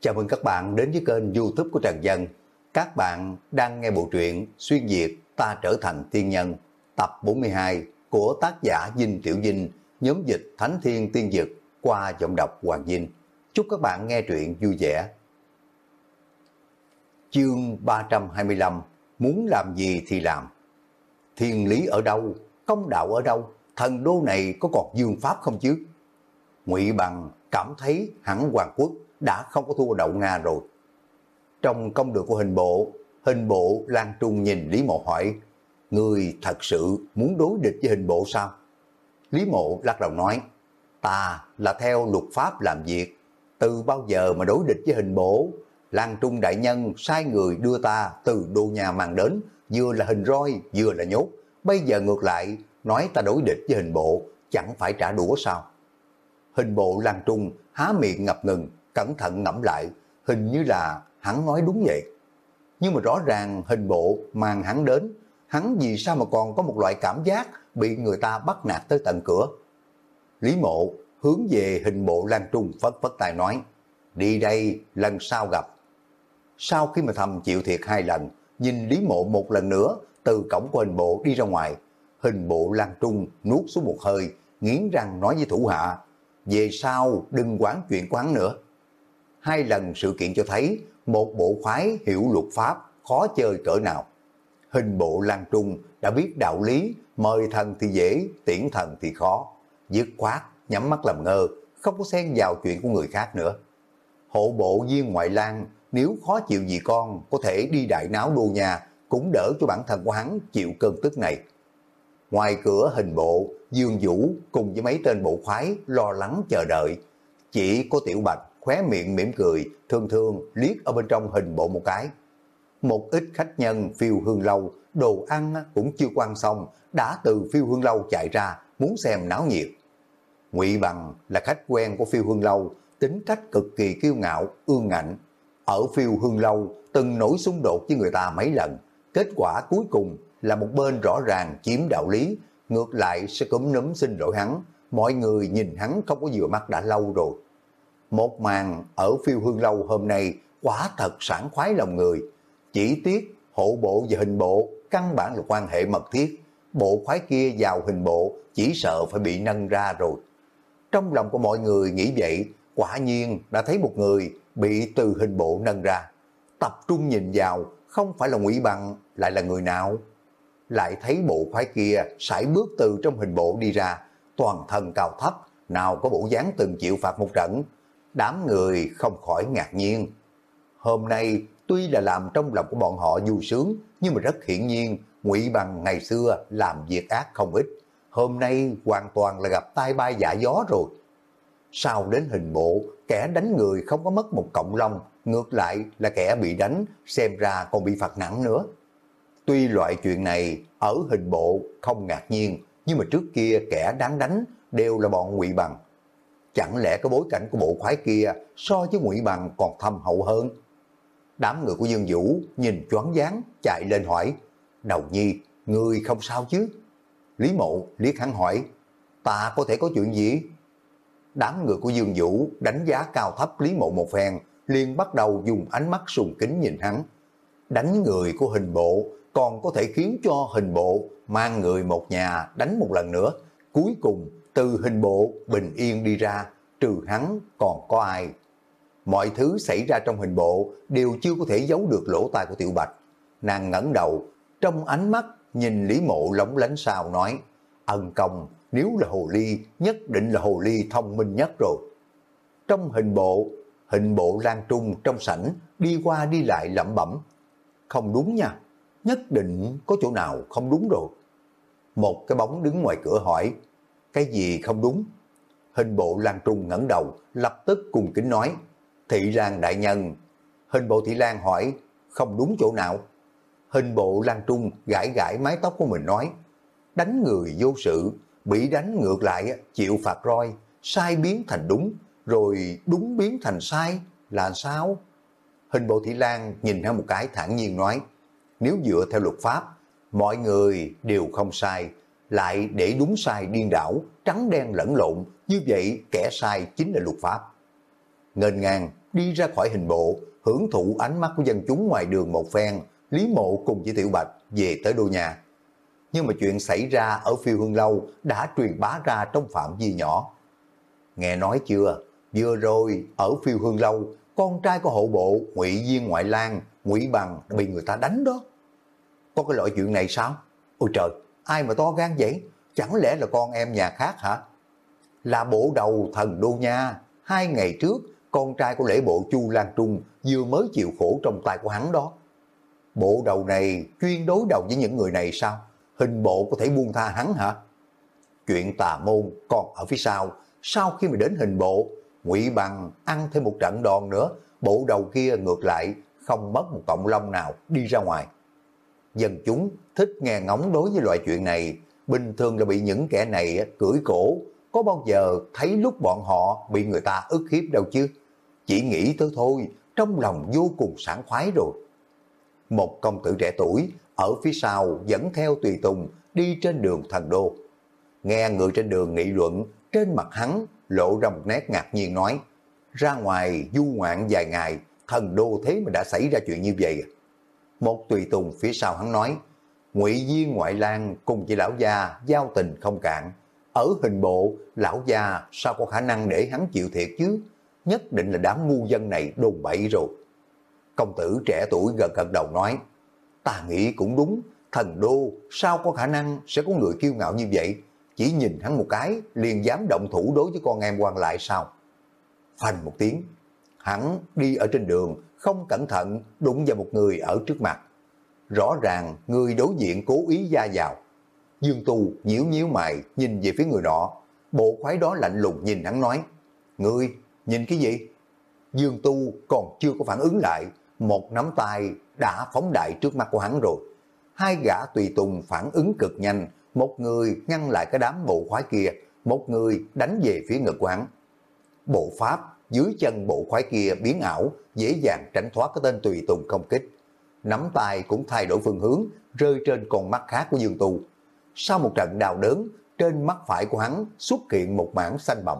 Chào mừng các bạn đến với kênh youtube của Trần Dân. Các bạn đang nghe bộ truyện Xuyên Việt Ta Trở Thành Tiên Nhân tập 42 của tác giả Dinh Tiểu Dinh, nhóm dịch Thánh Thiên Tiên Dực qua giọng đọc Hoàng Dinh. Chúc các bạn nghe truyện vui vẻ. Chương 325 Muốn làm gì thì làm Thiên lý ở đâu? Công đạo ở đâu? Thần đô này có còn dương pháp không chứ? Ngụy Bằng cảm thấy hẳn Hoàng Quốc đã không có thua đậu Nga rồi. Trong công đường của hình bộ, hình bộ Lan Trung nhìn Lý Mộ hỏi, Người thật sự muốn đối địch với hình bộ sao? Lý Mộ lắc đầu nói, ta là theo luật pháp làm việc, từ bao giờ mà đối địch với hình bộ? Lan Trung Đại Nhân sai người đưa ta từ đô nhà mang đến, vừa là hình roi, vừa là nhốt. Bây giờ ngược lại, nói ta đối địch với hình bộ, chẳng phải trả đũa sao? Hình bộ Lan Trung há miệng ngập ngừng, cẩn thận ngẫm lại, hình như là hắn nói đúng vậy. Nhưng mà rõ ràng hình bộ mang hắn đến, hắn vì sao mà còn có một loại cảm giác bị người ta bắt nạt tới tận cửa. Lý mộ hướng về hình bộ Lan Trung phất phất tài nói, đi đây lần sau gặp. Sau khi mà thầm chịu thiệt hai lần, nhìn Lý mộ một lần nữa từ cổng của hình bộ đi ra ngoài, hình bộ Lan Trung nuốt xuống một hơi, nghiến răng nói với thủ hạ, về sau đừng quán chuyện quán nữa. Hai lần sự kiện cho thấy một bộ khoái hiểu luật pháp khó chơi cỡ nào. Hình bộ Lan Trung đã biết đạo lý, mời thần thì dễ, tiễn thần thì khó. Dứt khoát, nhắm mắt làm ngơ, không có xen vào chuyện của người khác nữa. Hộ bộ viên ngoại lang, nếu khó chịu gì con, có thể đi đại náo đô nhà, cũng đỡ cho bản thân của hắn chịu cơn tức này. Ngoài cửa hình bộ, Dương Vũ cùng với mấy tên bộ khoái lo lắng chờ đợi. Chỉ có Tiểu Bạch khóe miệng mỉm cười, thường thường liếc ở bên trong hình bộ một cái. Một ít khách nhân phiêu hương lâu, đồ ăn cũng chưa quan xong, đã từ phiêu hương lâu chạy ra, muốn xem náo nhiệt. Ngụy Bằng là khách quen của phiêu hương lâu, tính cách cực kỳ kiêu ngạo, ương ngạnh. Ở phiêu hương lâu, từng nổi xung đột với người ta mấy lần. Kết quả cuối cùng là một bên rõ ràng chiếm đạo lý, ngược lại sẽ cúm núm xin lỗi hắn. Mọi người nhìn hắn không có vừa mắt đã lâu rồi. Một màn ở phiêu hương lâu hôm nay quả thật sảng khoái lòng người. Chỉ tiếc hộ bộ và hình bộ căn bản là quan hệ mật thiết. Bộ khoái kia vào hình bộ chỉ sợ phải bị nâng ra rồi. Trong lòng của mọi người nghĩ vậy, quả nhiên đã thấy một người bị từ hình bộ nâng ra. Tập trung nhìn vào, không phải là ngụy Bằng, lại là người nào? Lại thấy bộ khoái kia sải bước từ trong hình bộ đi ra, toàn thân cao thấp, nào có bộ dáng từng chịu phạt một trận, đám người không khỏi ngạc nhiên. Hôm nay tuy là làm trong lòng của bọn họ vui sướng, nhưng mà rất hiển nhiên ngụy Bằng ngày xưa làm việc ác không ít. Hôm nay hoàn toàn là gặp tai bay giả gió rồi. Sau đến hình bộ, kẻ đánh người không có mất một cộng long, ngược lại là kẻ bị đánh, xem ra còn bị phạt nặng nữa. Tuy loại chuyện này ở hình bộ không ngạc nhiên, nhưng mà trước kia kẻ đáng đánh đều là bọn ngụy Bằng. Chẳng lẽ cái bối cảnh của bộ khoái kia so với ngụy Bằng còn thâm hậu hơn? Đám người của Dương Vũ nhìn choáng váng chạy lên hỏi, Đầu nhi, người không sao chứ? Lý mộ liếc hắn hỏi, ta có thể có chuyện gì? Đám người của Dương Vũ đánh giá cao thấp Lý mộ một phen, liền bắt đầu dùng ánh mắt sùng kính nhìn hắn. Đánh người của hình bộ còn có thể khiến cho hình bộ mang người một nhà đánh một lần nữa. Cuối cùng từ hình bộ bình yên đi ra, trừ hắn còn có ai. Mọi thứ xảy ra trong hình bộ đều chưa có thể giấu được lỗ tai của Tiểu Bạch. Nàng ngẩng đầu, trong ánh mắt nhìn Lý Mộ lóng lánh sao nói, ân công nếu là hồ ly nhất định là hồ ly thông minh nhất rồi. Trong hình bộ, hình bộ lan trung trong sảnh đi qua đi lại lẩm bẩm. Không đúng nha, nhất định có chỗ nào không đúng rồi. Một cái bóng đứng ngoài cửa hỏi, cái gì không đúng? Hình bộ Lan Trung ngẩng đầu, lập tức cùng kính nói, Thị Lan Đại Nhân. Hình bộ Thị Lan hỏi, không đúng chỗ nào? Hình bộ Lan Trung gãi gãi mái tóc của mình nói, đánh người vô sự, bị đánh ngược lại chịu phạt roi, sai biến thành đúng, rồi đúng biến thành sai, là sao? Hình bộ Thị Lan nhìn hắn một cái thản nhiên nói, nếu dựa theo luật pháp, mọi người đều không sai, lại để đúng sai điên đảo, trắng đen lẫn lộn, như vậy kẻ sai chính là luật pháp. Ngên ngang đi ra khỏi hình bộ, hưởng thụ ánh mắt của dân chúng ngoài đường một phen, Lý Mộ cùng với Tiểu Bạch về tới đô nhà. Nhưng mà chuyện xảy ra ở phiêu hương lâu đã truyền bá ra trong phạm vi nhỏ. Nghe nói chưa, vừa rồi ở phiêu hương lâu, con trai của hộ bộ ngụy Viên Ngoại lang ngụy Bằng bị người ta đánh đó. Có cái loại chuyện này sao? Ôi trời, ai mà to gan vậy? Chẳng lẽ là con em nhà khác hả? Là bộ đầu thần đô nha, hai ngày trước con trai của lễ bộ Chu Lan Trung vừa mới chịu khổ trong tay của hắn đó. Bộ đầu này chuyên đối đầu với những người này sao? Hình bộ có thể buông tha hắn hả? Chuyện tà môn còn ở phía sau, sau khi mà đến hình bộ, ngụy Bằng ăn thêm một trận đòn nữa, bộ đầu kia ngược lại không mất một cộng lông nào đi ra ngoài. Dân chúng thích nghe ngóng đối với loại chuyện này, bình thường là bị những kẻ này cưỡi cổ, có bao giờ thấy lúc bọn họ bị người ta ức hiếp đâu chứ. Chỉ nghĩ tới thôi, trong lòng vô cùng sảng khoái rồi. Một công tử trẻ tuổi ở phía sau dẫn theo tùy tùng đi trên đường thần đô. Nghe người trên đường nghị luận, trên mặt hắn lộ ra một nét ngạc nhiên nói, ra ngoài du ngoạn vài ngày, thần đô thế mà đã xảy ra chuyện như vậy. À? Một tùy tùng phía sau hắn nói, ngụy Viên Ngoại lang cùng chị lão gia giao tình không cạn. Ở hình bộ, lão gia sao có khả năng để hắn chịu thiệt chứ? Nhất định là đám ngu dân này đồn bậy rồi. Công tử trẻ tuổi gần gần đầu nói, ta nghĩ cũng đúng, thần đô sao có khả năng sẽ có người kiêu ngạo như vậy? Chỉ nhìn hắn một cái liền dám động thủ đối với con em quan lại sao? Phanh một tiếng, hắn đi ở trên đường, không cẩn thận đụng vào một người ở trước mặt. Rõ ràng người đối diện cố ý gia vào. Dương Tu nhíu nhíu mày nhìn về phía người đó. Bộ khoái đó lạnh lùng nhìn hắn nói, Ngươi, nhìn cái gì? Dương Tu còn chưa có phản ứng lại, một nắm tay đã phóng đại trước mặt của hắn rồi. Hai gã tùy tùng phản ứng cực nhanh, một người ngăn lại cái đám bộ khoái kia, một người đánh về phía ngực của hắn. Bộ pháp dưới chân bộ khoái kia biến ảo, dễ dàng tránh thoát cái tên tùy tùng công kích. Nắm tay cũng thay đổi phương hướng, rơi trên con mắt khác của Dương Tu. Sau một trận đào đớn, trên mắt phải của hắn xuất hiện một mảng xanh bầm.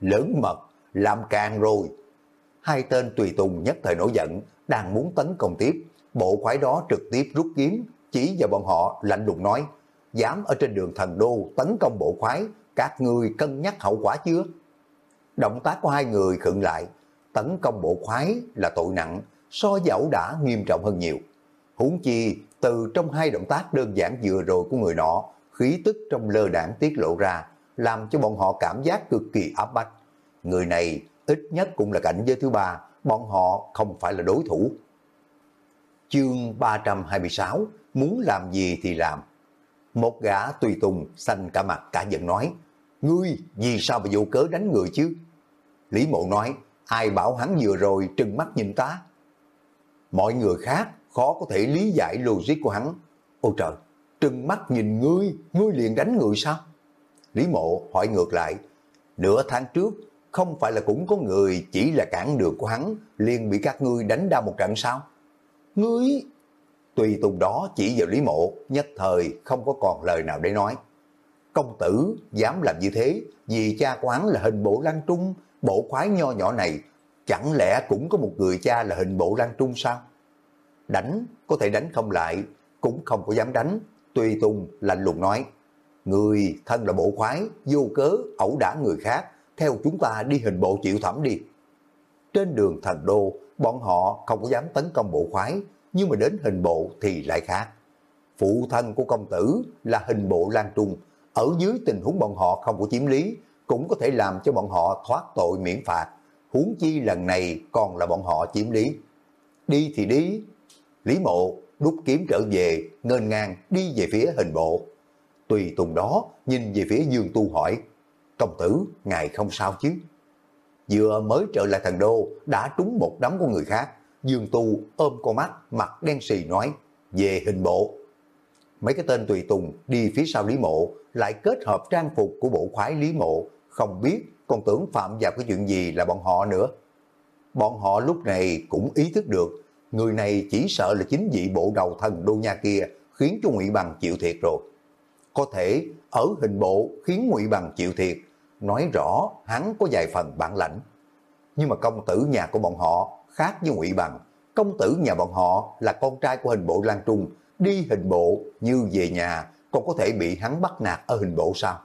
Lớn mật, làm càng rồi. Hai tên tùy tùng nhất thời nổi giận, đang muốn tấn công tiếp. Bộ khoái đó trực tiếp rút kiếm, chỉ vào bọn họ lạnh lùng nói, dám ở trên đường thần đô tấn công bộ khoái, các người cân nhắc hậu quả chưa? Động tác của hai người khựng lại, tấn công bộ khoái là tội nặng, so dẫu đã nghiêm trọng hơn nhiều. Huống chi, từ trong hai động tác đơn giản vừa rồi của người nọ, khí tức trong lơ đảng tiết lộ ra, làm cho bọn họ cảm giác cực kỳ áp bách. Người này ít nhất cũng là cảnh giới thứ ba, bọn họ không phải là đối thủ. Chương 326, muốn làm gì thì làm. Một gã tùy tùng xanh cả mặt cả giận nói, Ngươi vì sao mà vô cớ đánh người chứ? Lý mộ nói, ai bảo hắn vừa rồi trừng mắt nhìn ta? Mọi người khác khó có thể lý giải logic của hắn. Ôi trời, trừng mắt nhìn ngươi, ngươi liền đánh người sao? Lý mộ hỏi ngược lại, nửa tháng trước không phải là cũng có người chỉ là cản đường của hắn liền bị các ngươi đánh đau một trận sao? Ngươi... Tùy tùng đó chỉ vào Lý Mộ, nhất thời không có còn lời nào để nói. Công tử dám làm như thế vì cha quán là hình bộ lăng trung, bộ khoái nho nhỏ này, chẳng lẽ cũng có một người cha là hình bộ lan trung sao? Đánh, có thể đánh không lại, cũng không có dám đánh. Tùy Tùng lạnh lùng nói, người thân là bộ khoái, vô cớ, ẩu đả người khác, theo chúng ta đi hình bộ chịu thẩm đi. Trên đường thần đô, bọn họ không có dám tấn công bộ khoái, nhưng mà đến hình bộ thì lại khác. Phụ thân của công tử là hình bộ Lan Trung, ở dưới tình huống bọn họ không có chiếm lý, cũng có thể làm cho bọn họ thoát tội miễn phạt. Huống chi lần này còn là bọn họ chiếm lý. Đi thì đi. Lý mộ đút kiếm trở về, ngên ngang đi về phía hình bộ. Tùy tùng đó nhìn về phía Dương Tu hỏi, công tử, ngài không sao chứ? Vừa mới trở lại thần đô, đã trúng một đám của người khác. Dương Tu ôm con mắt, mặt đen xì nói, về hình bộ. Mấy cái tên tùy tùng đi phía sau Lý Mộ, lại kết hợp trang phục của bộ khoái Lý Mộ, không biết còn tưởng phạm vào cái chuyện gì là bọn họ nữa. Bọn họ lúc này cũng ý thức được, người này chỉ sợ là chính vị bộ đầu thần đô nha kia khiến cho Ngụy Bằng chịu thiệt rồi. Có thể ở hình bộ khiến Ngụy Bằng chịu thiệt, nói rõ hắn có vài phần bản lãnh. Nhưng mà công tử nhà của bọn họ khác với ngụy Bằng. Công tử nhà bọn họ là con trai của hình bộ Lan Trung, đi hình bộ như về nhà còn có thể bị hắn bắt nạt ở hình bộ sao?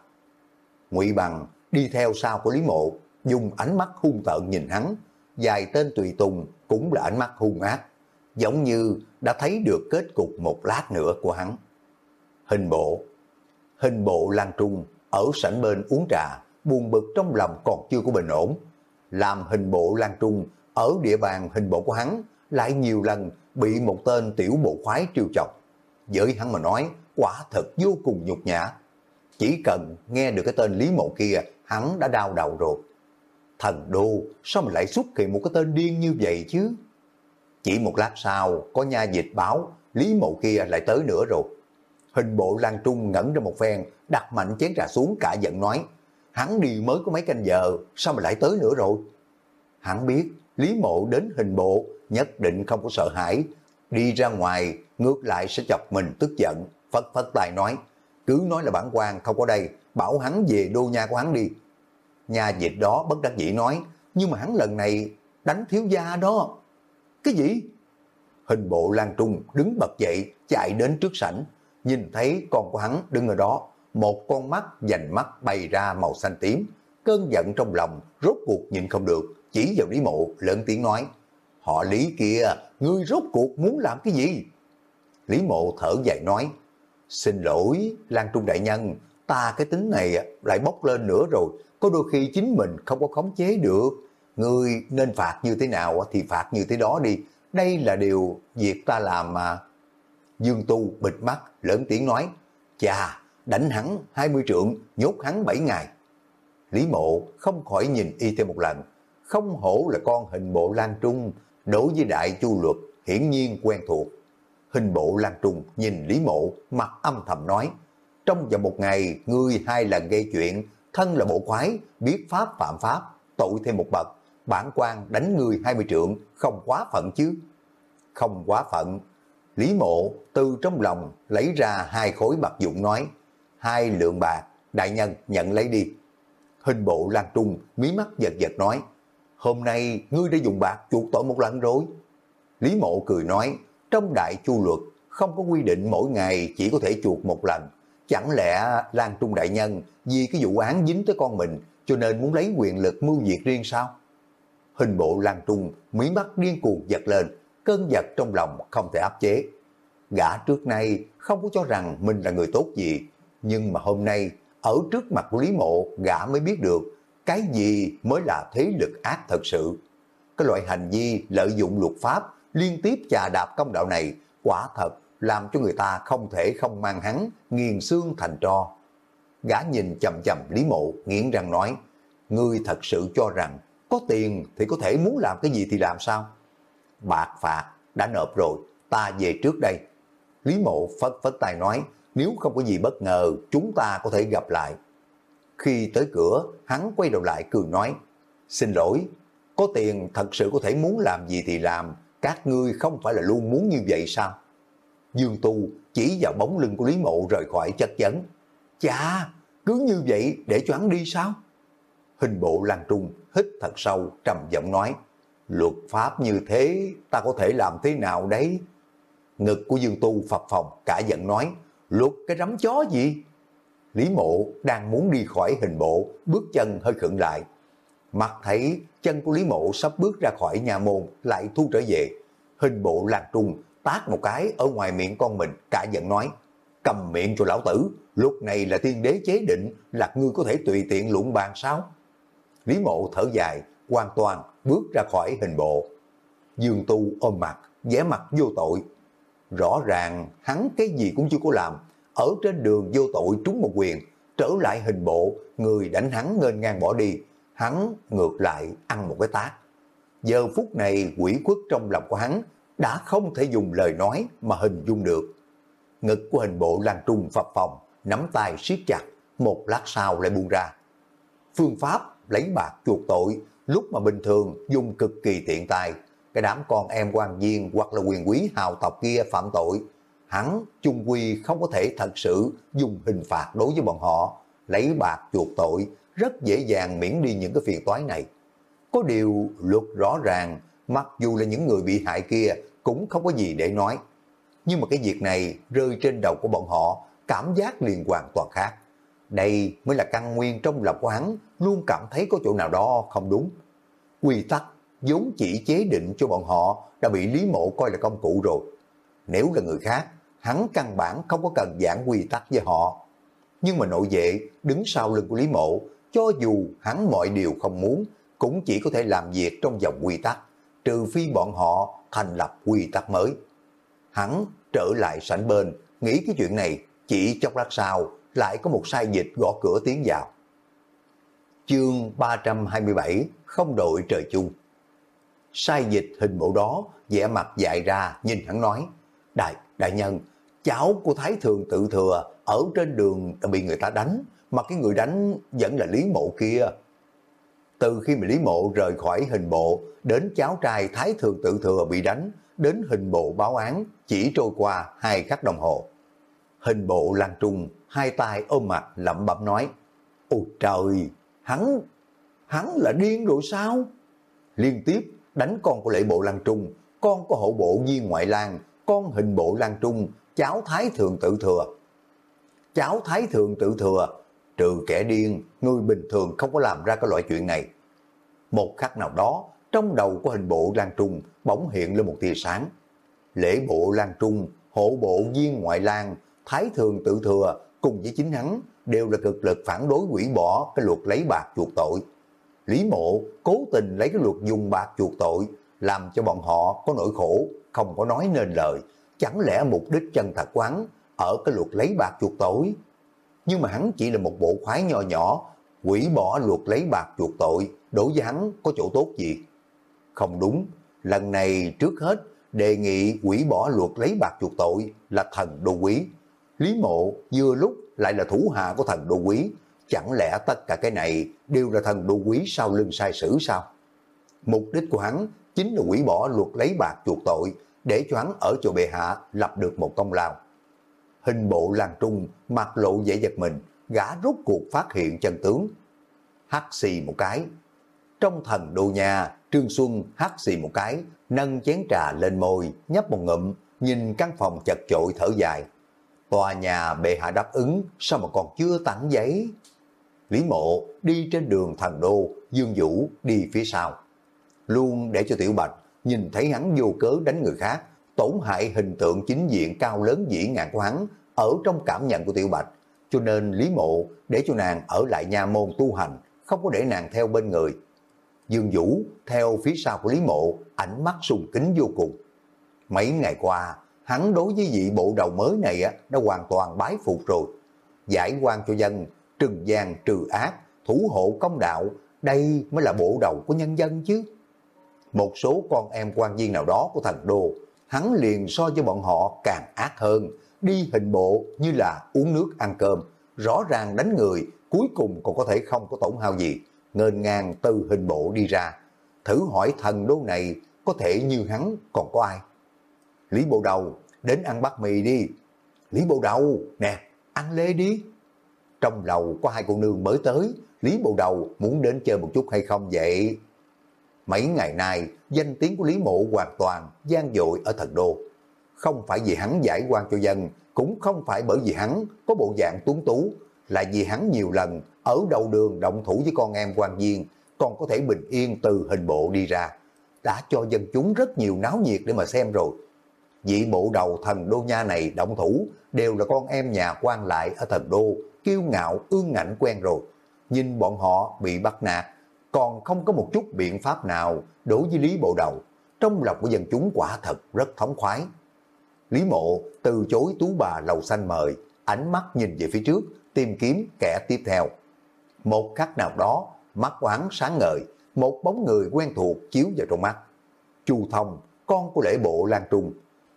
Ngụy Bằng đi theo sau của Lý Mộ, dùng ánh mắt hung tợn nhìn hắn, dài tên tùy tùng cũng là ánh mắt hung ác, giống như đã thấy được kết cục một lát nữa của hắn. Hình bộ Hình bộ Lan Trung ở sảnh bên uống trà, buồn bực trong lòng còn chưa có bình ổn. Làm hình bộ Lan Trung ở địa bàn hình bộ của hắn lại nhiều lần bị một tên tiểu bộ khoái triêu chọc. Với hắn mà nói, quả thật vô cùng nhục nhã. Chỉ cần nghe được cái tên Lý Mộ kia, hắn đã đau đầu rồi. Thần đô, sao mà lại xuất hiện một cái tên điên như vậy chứ? Chỉ một lát sau, có nha dịch báo, Lý Mộ kia lại tới nữa rồi. Hình bộ Lan Trung ngẩn ra một phen, đặt mạnh chén trà xuống cả giận nói, hắn đi mới có mấy canh giờ, sao mà lại tới nữa rồi? Hắn biết, Lý Mộ đến hình bộ, nhất định không có sợ hãi, đi ra ngoài, ngược lại sẽ chọc mình tức giận, phất phất tài nói, cứ nói là bản quan không có đây, bảo hắn về đô nha của hắn đi. Nhà dịch đó bất đắc dĩ nói, nhưng mà hắn lần này đánh thiếu gia đó. Cái gì? Hình bộ Lan Trung đứng bật dậy, chạy đến trước sảnh, nhìn thấy con của hắn đứng ở đó, một con mắt dành mắt bay ra màu xanh tím, cơn giận trong lòng rốt cuộc nhịn không được, chỉ vào Lý Mộ lớn tiếng nói, họ Lý kia, ngươi rốt cuộc muốn làm cái gì? Lý Mộ thở dài nói, xin lỗi Lan Trung Đại Nhân, ta cái tính này lại bốc lên nữa rồi, có đôi khi chính mình không có khống chế được, ngươi nên phạt như thế nào thì phạt như thế đó đi, đây là điều việc ta làm mà. Dương Tu bịt mắt, lớn tiếng nói, chà, đánh hắn 20 trượng, nhốt hắn 7 ngày. Lý mộ không khỏi nhìn y thêm một lần, không hổ là con hình bộ Lan Trung, đối với đại chu luật hiển nhiên quen thuộc. Hình bộ Lan Trung nhìn Lý mộ, mặt âm thầm nói, trong vòng một ngày, ngươi hai lần gây chuyện, thân là bộ khoái, biết pháp phạm pháp, tội thêm một bậc, bản quan đánh ngươi 20 trượng, không quá phận chứ. Không quá phận, Lý mộ từ trong lòng lấy ra hai khối bạc dụng nói, hai lượng bạc, đại nhân nhận lấy đi. Hình bộ Lan Trung mí mắt giật giật nói, hôm nay ngươi đã dùng bạc chuộc tội một lần rồi. Lý mộ cười nói, trong đại chu luật không có quy định mỗi ngày chỉ có thể chuột một lần. Chẳng lẽ Lan Trung đại nhân vì cái vụ án dính tới con mình cho nên muốn lấy quyền lực mưu diệt riêng sao? Hình bộ Lan Trung mí mắt điên cuồng giật lên, cơn giật trong lòng không thể áp chế. Gã trước nay không có cho rằng mình là người tốt gì, nhưng mà hôm nay ở trước mặt của Lý Mộ gã mới biết được cái gì mới là thế lực ác thật sự. Cái loại hành vi lợi dụng luật pháp liên tiếp chà đạp công đạo này quả thật làm cho người ta không thể không mang hắn nghiền xương thành tro. Gã nhìn chầm chầm Lý Mộ nghiến răng nói, ngươi thật sự cho rằng có tiền thì có thể muốn làm cái gì thì làm sao? Bạc phạt đã nộp rồi, ta về trước đây. Lý Mộ phất phất tay nói, nếu không có gì bất ngờ, chúng ta có thể gặp lại. Khi tới cửa, hắn quay đầu lại cười nói, xin lỗi, có tiền thật sự có thể muốn làm gì thì làm, các ngươi không phải là luôn muốn như vậy sao? Dương Tu chỉ vào bóng lưng của Lý Mộ rời khỏi chất vấn. Chà, cứ như vậy để cho hắn đi sao? Hình bộ Lan Trung hít thật sâu, trầm giọng nói, luật pháp như thế ta có thể làm thế nào đấy? Ngực của Dương Tu phập phòng cả giận nói, luật cái rắm chó gì? Lý mộ đang muốn đi khỏi hình bộ, bước chân hơi khựng lại. Mặt thấy chân của Lý mộ sắp bước ra khỏi nhà môn, lại thu trở về. Hình bộ lạc trung, tát một cái ở ngoài miệng con mình, cả giận nói, cầm miệng cho lão tử, lúc này là tiên đế chế định là ngươi có thể tùy tiện luận bàn sao? Lý mộ thở dài, hoàn toàn bước ra khỏi hình bộ. Dương tu ôm mặt, vẻ mặt vô tội. Rõ ràng hắn cái gì cũng chưa có làm, ở trên đường vô tội trúng một quyền, trở lại hình bộ, người đánh hắn ngên ngang bỏ đi, hắn ngược lại ăn một cái tác. Giờ phút này quỷ quất trong lòng của hắn đã không thể dùng lời nói mà hình dung được. Ngực của hình bộ lan trung phập phòng, nắm tay siết chặt, một lát sau lại buông ra. Phương pháp lấy bạc chuột tội, lúc mà bình thường dùng cực kỳ tiện tài, cái đám con em quan viên hoặc là quyền quý hào tộc kia phạm tội, hắn chung quy không có thể thật sự dùng hình phạt đối với bọn họ, lấy bạc chuột tội, rất dễ dàng miễn đi những cái phiền toái này. Có điều luật rõ ràng, mặc dù là những người bị hại kia cũng không có gì để nói. Nhưng mà cái việc này rơi trên đầu của bọn họ, cảm giác liền hoàn toàn khác. Đây mới là căn nguyên trong lòng của hắn, luôn cảm thấy có chỗ nào đó không đúng. Quy tắc vốn chỉ chế định cho bọn họ đã bị Lý Mộ coi là công cụ rồi. Nếu là người khác, hắn căn bản không có cần giảng quy tắc với họ. Nhưng mà nội vệ đứng sau lưng của Lý Mộ, cho dù hắn mọi điều không muốn, cũng chỉ có thể làm việc trong vòng quy tắc, trừ phi bọn họ thành lập quy tắc mới. Hắn trở lại sảnh bên, nghĩ cái chuyện này, chỉ trong lát sau, lại có một sai dịch gõ cửa tiến vào. Chương 327, không đội trời chung. Sai dịch hình bộ đó, vẻ mặt dại ra, nhìn hắn nói, Đại, đại nhân, cháu của Thái Thường tự thừa, ở trên đường đã bị người ta đánh, mà cái người đánh vẫn là Lý Mộ kia. Từ khi mà Lý Mộ rời khỏi hình bộ, đến cháu trai Thái Thường tự thừa bị đánh, đến hình bộ báo án, chỉ trôi qua hai khắc đồng hồ. Hình bộ Lan Trung, hai tay ôm mặt lẩm bẩm nói, Ôi trời, hắn, hắn là điên rồi sao? Liên tiếp đánh con của lệ bộ Lan Trung, con của hộ bộ viên ngoại lang, con hình bộ Lan Trung, cháu Thái Thường tự thừa. Cháu Thái Thường tự thừa, trừ kẻ điên, người bình thường không có làm ra cái loại chuyện này. Một khắc nào đó, trong đầu của hình bộ Lan Trung bỗng hiện lên một tia sáng. Lễ bộ Lan Trung, hộ bộ viên ngoại lang, Thái Thường tự thừa cùng với chính hắn đều là cực lực phản đối quỷ bỏ cái luật lấy bạc chuộc tội. Lý mộ cố tình lấy cái luật dùng bạc chuộc tội, làm cho bọn họ có nỗi khổ, không có nói nên lời. Chẳng lẽ mục đích chân thật quán ở cái luật lấy bạc chuộc tội? Nhưng mà hắn chỉ là một bộ khoái nhỏ nhỏ, quỷ bỏ luật lấy bạc chuộc tội, đối với hắn có chỗ tốt gì? Không đúng, lần này trước hết đề nghị quỷ bỏ luật lấy bạc chuộc tội là thần đô quý. Lý mộ vừa lúc lại là thủ hạ của thần đô quý, chẳng lẽ tất cả cái này đều là thần đô quý sau lưng sai sử sao? Mục đích của hắn chính là quỷ bỏ luật lấy bạc chuộc tội để cho hắn ở chỗ bệ hạ lập được một công lao. Hình bộ làng trung mặt lộ dễ giật mình, gã rút cuộc phát hiện chân tướng. Hắt xì một cái. Trong thần đô nhà, Trương Xuân hắt xì một cái, nâng chén trà lên môi, nhấp một ngụm, nhìn căn phòng chật chội thở dài. Tòa nhà bệ hạ đáp ứng, sao mà còn chưa tặng giấy? Lý mộ đi trên đường thần đô, Dương Vũ đi phía sau. Luôn để cho Tiểu Bạch nhìn thấy hắn vô cớ đánh người khác, tổn hại hình tượng chính diện cao lớn dĩ ngạn của hắn ở trong cảm nhận của Tiểu Bạch. Cho nên Lý Mộ để cho nàng ở lại nhà môn tu hành, không có để nàng theo bên người. Dương Vũ theo phía sau của Lý Mộ, ánh mắt sùng kính vô cùng. Mấy ngày qua, hắn đối với vị bộ đầu mới này đã hoàn toàn bái phục rồi. Giải quan cho dân, trừng gian trừ ác, thủ hộ công đạo, đây mới là bộ đầu của nhân dân chứ. Một số con em quan viên nào đó của thành đô, hắn liền so với bọn họ càng ác hơn, đi hình bộ như là uống nước ăn cơm, rõ ràng đánh người, cuối cùng còn có thể không có tổn hao gì, ngên ngang từ hình bộ đi ra. Thử hỏi thần đô này có thể như hắn còn có ai? Lý Bộ Đầu, đến ăn bát mì đi. Lý Bộ Đầu, nè, ăn lê đi. Trong lầu có hai cô nương mới tới, Lý Bộ Đầu muốn đến chơi một chút hay không vậy? Mấy ngày nay, danh tiếng của Lý Mộ hoàn toàn gian dội ở thần đô. Không phải vì hắn giải quan cho dân, cũng không phải bởi vì hắn có bộ dạng tuấn tú, là vì hắn nhiều lần ở đầu đường động thủ với con em quan viên, còn có thể bình yên từ hình bộ đi ra. Đã cho dân chúng rất nhiều náo nhiệt để mà xem rồi. Vị bộ đầu thần đô nha này động thủ đều là con em nhà quan lại ở thần đô, kiêu ngạo, ương ngạnh quen rồi. Nhìn bọn họ bị bắt nạt, còn không có một chút biện pháp nào đối với Lý Bộ Đầu. Trong lòng của dân chúng quả thật rất thống khoái. Lý Mộ từ chối tú bà lầu xanh mời, ánh mắt nhìn về phía trước, tìm kiếm kẻ tiếp theo. Một khắc nào đó, mắt quán sáng ngời, một bóng người quen thuộc chiếu vào trong mắt. Chu Thông, con của lễ bộ Lan Trung.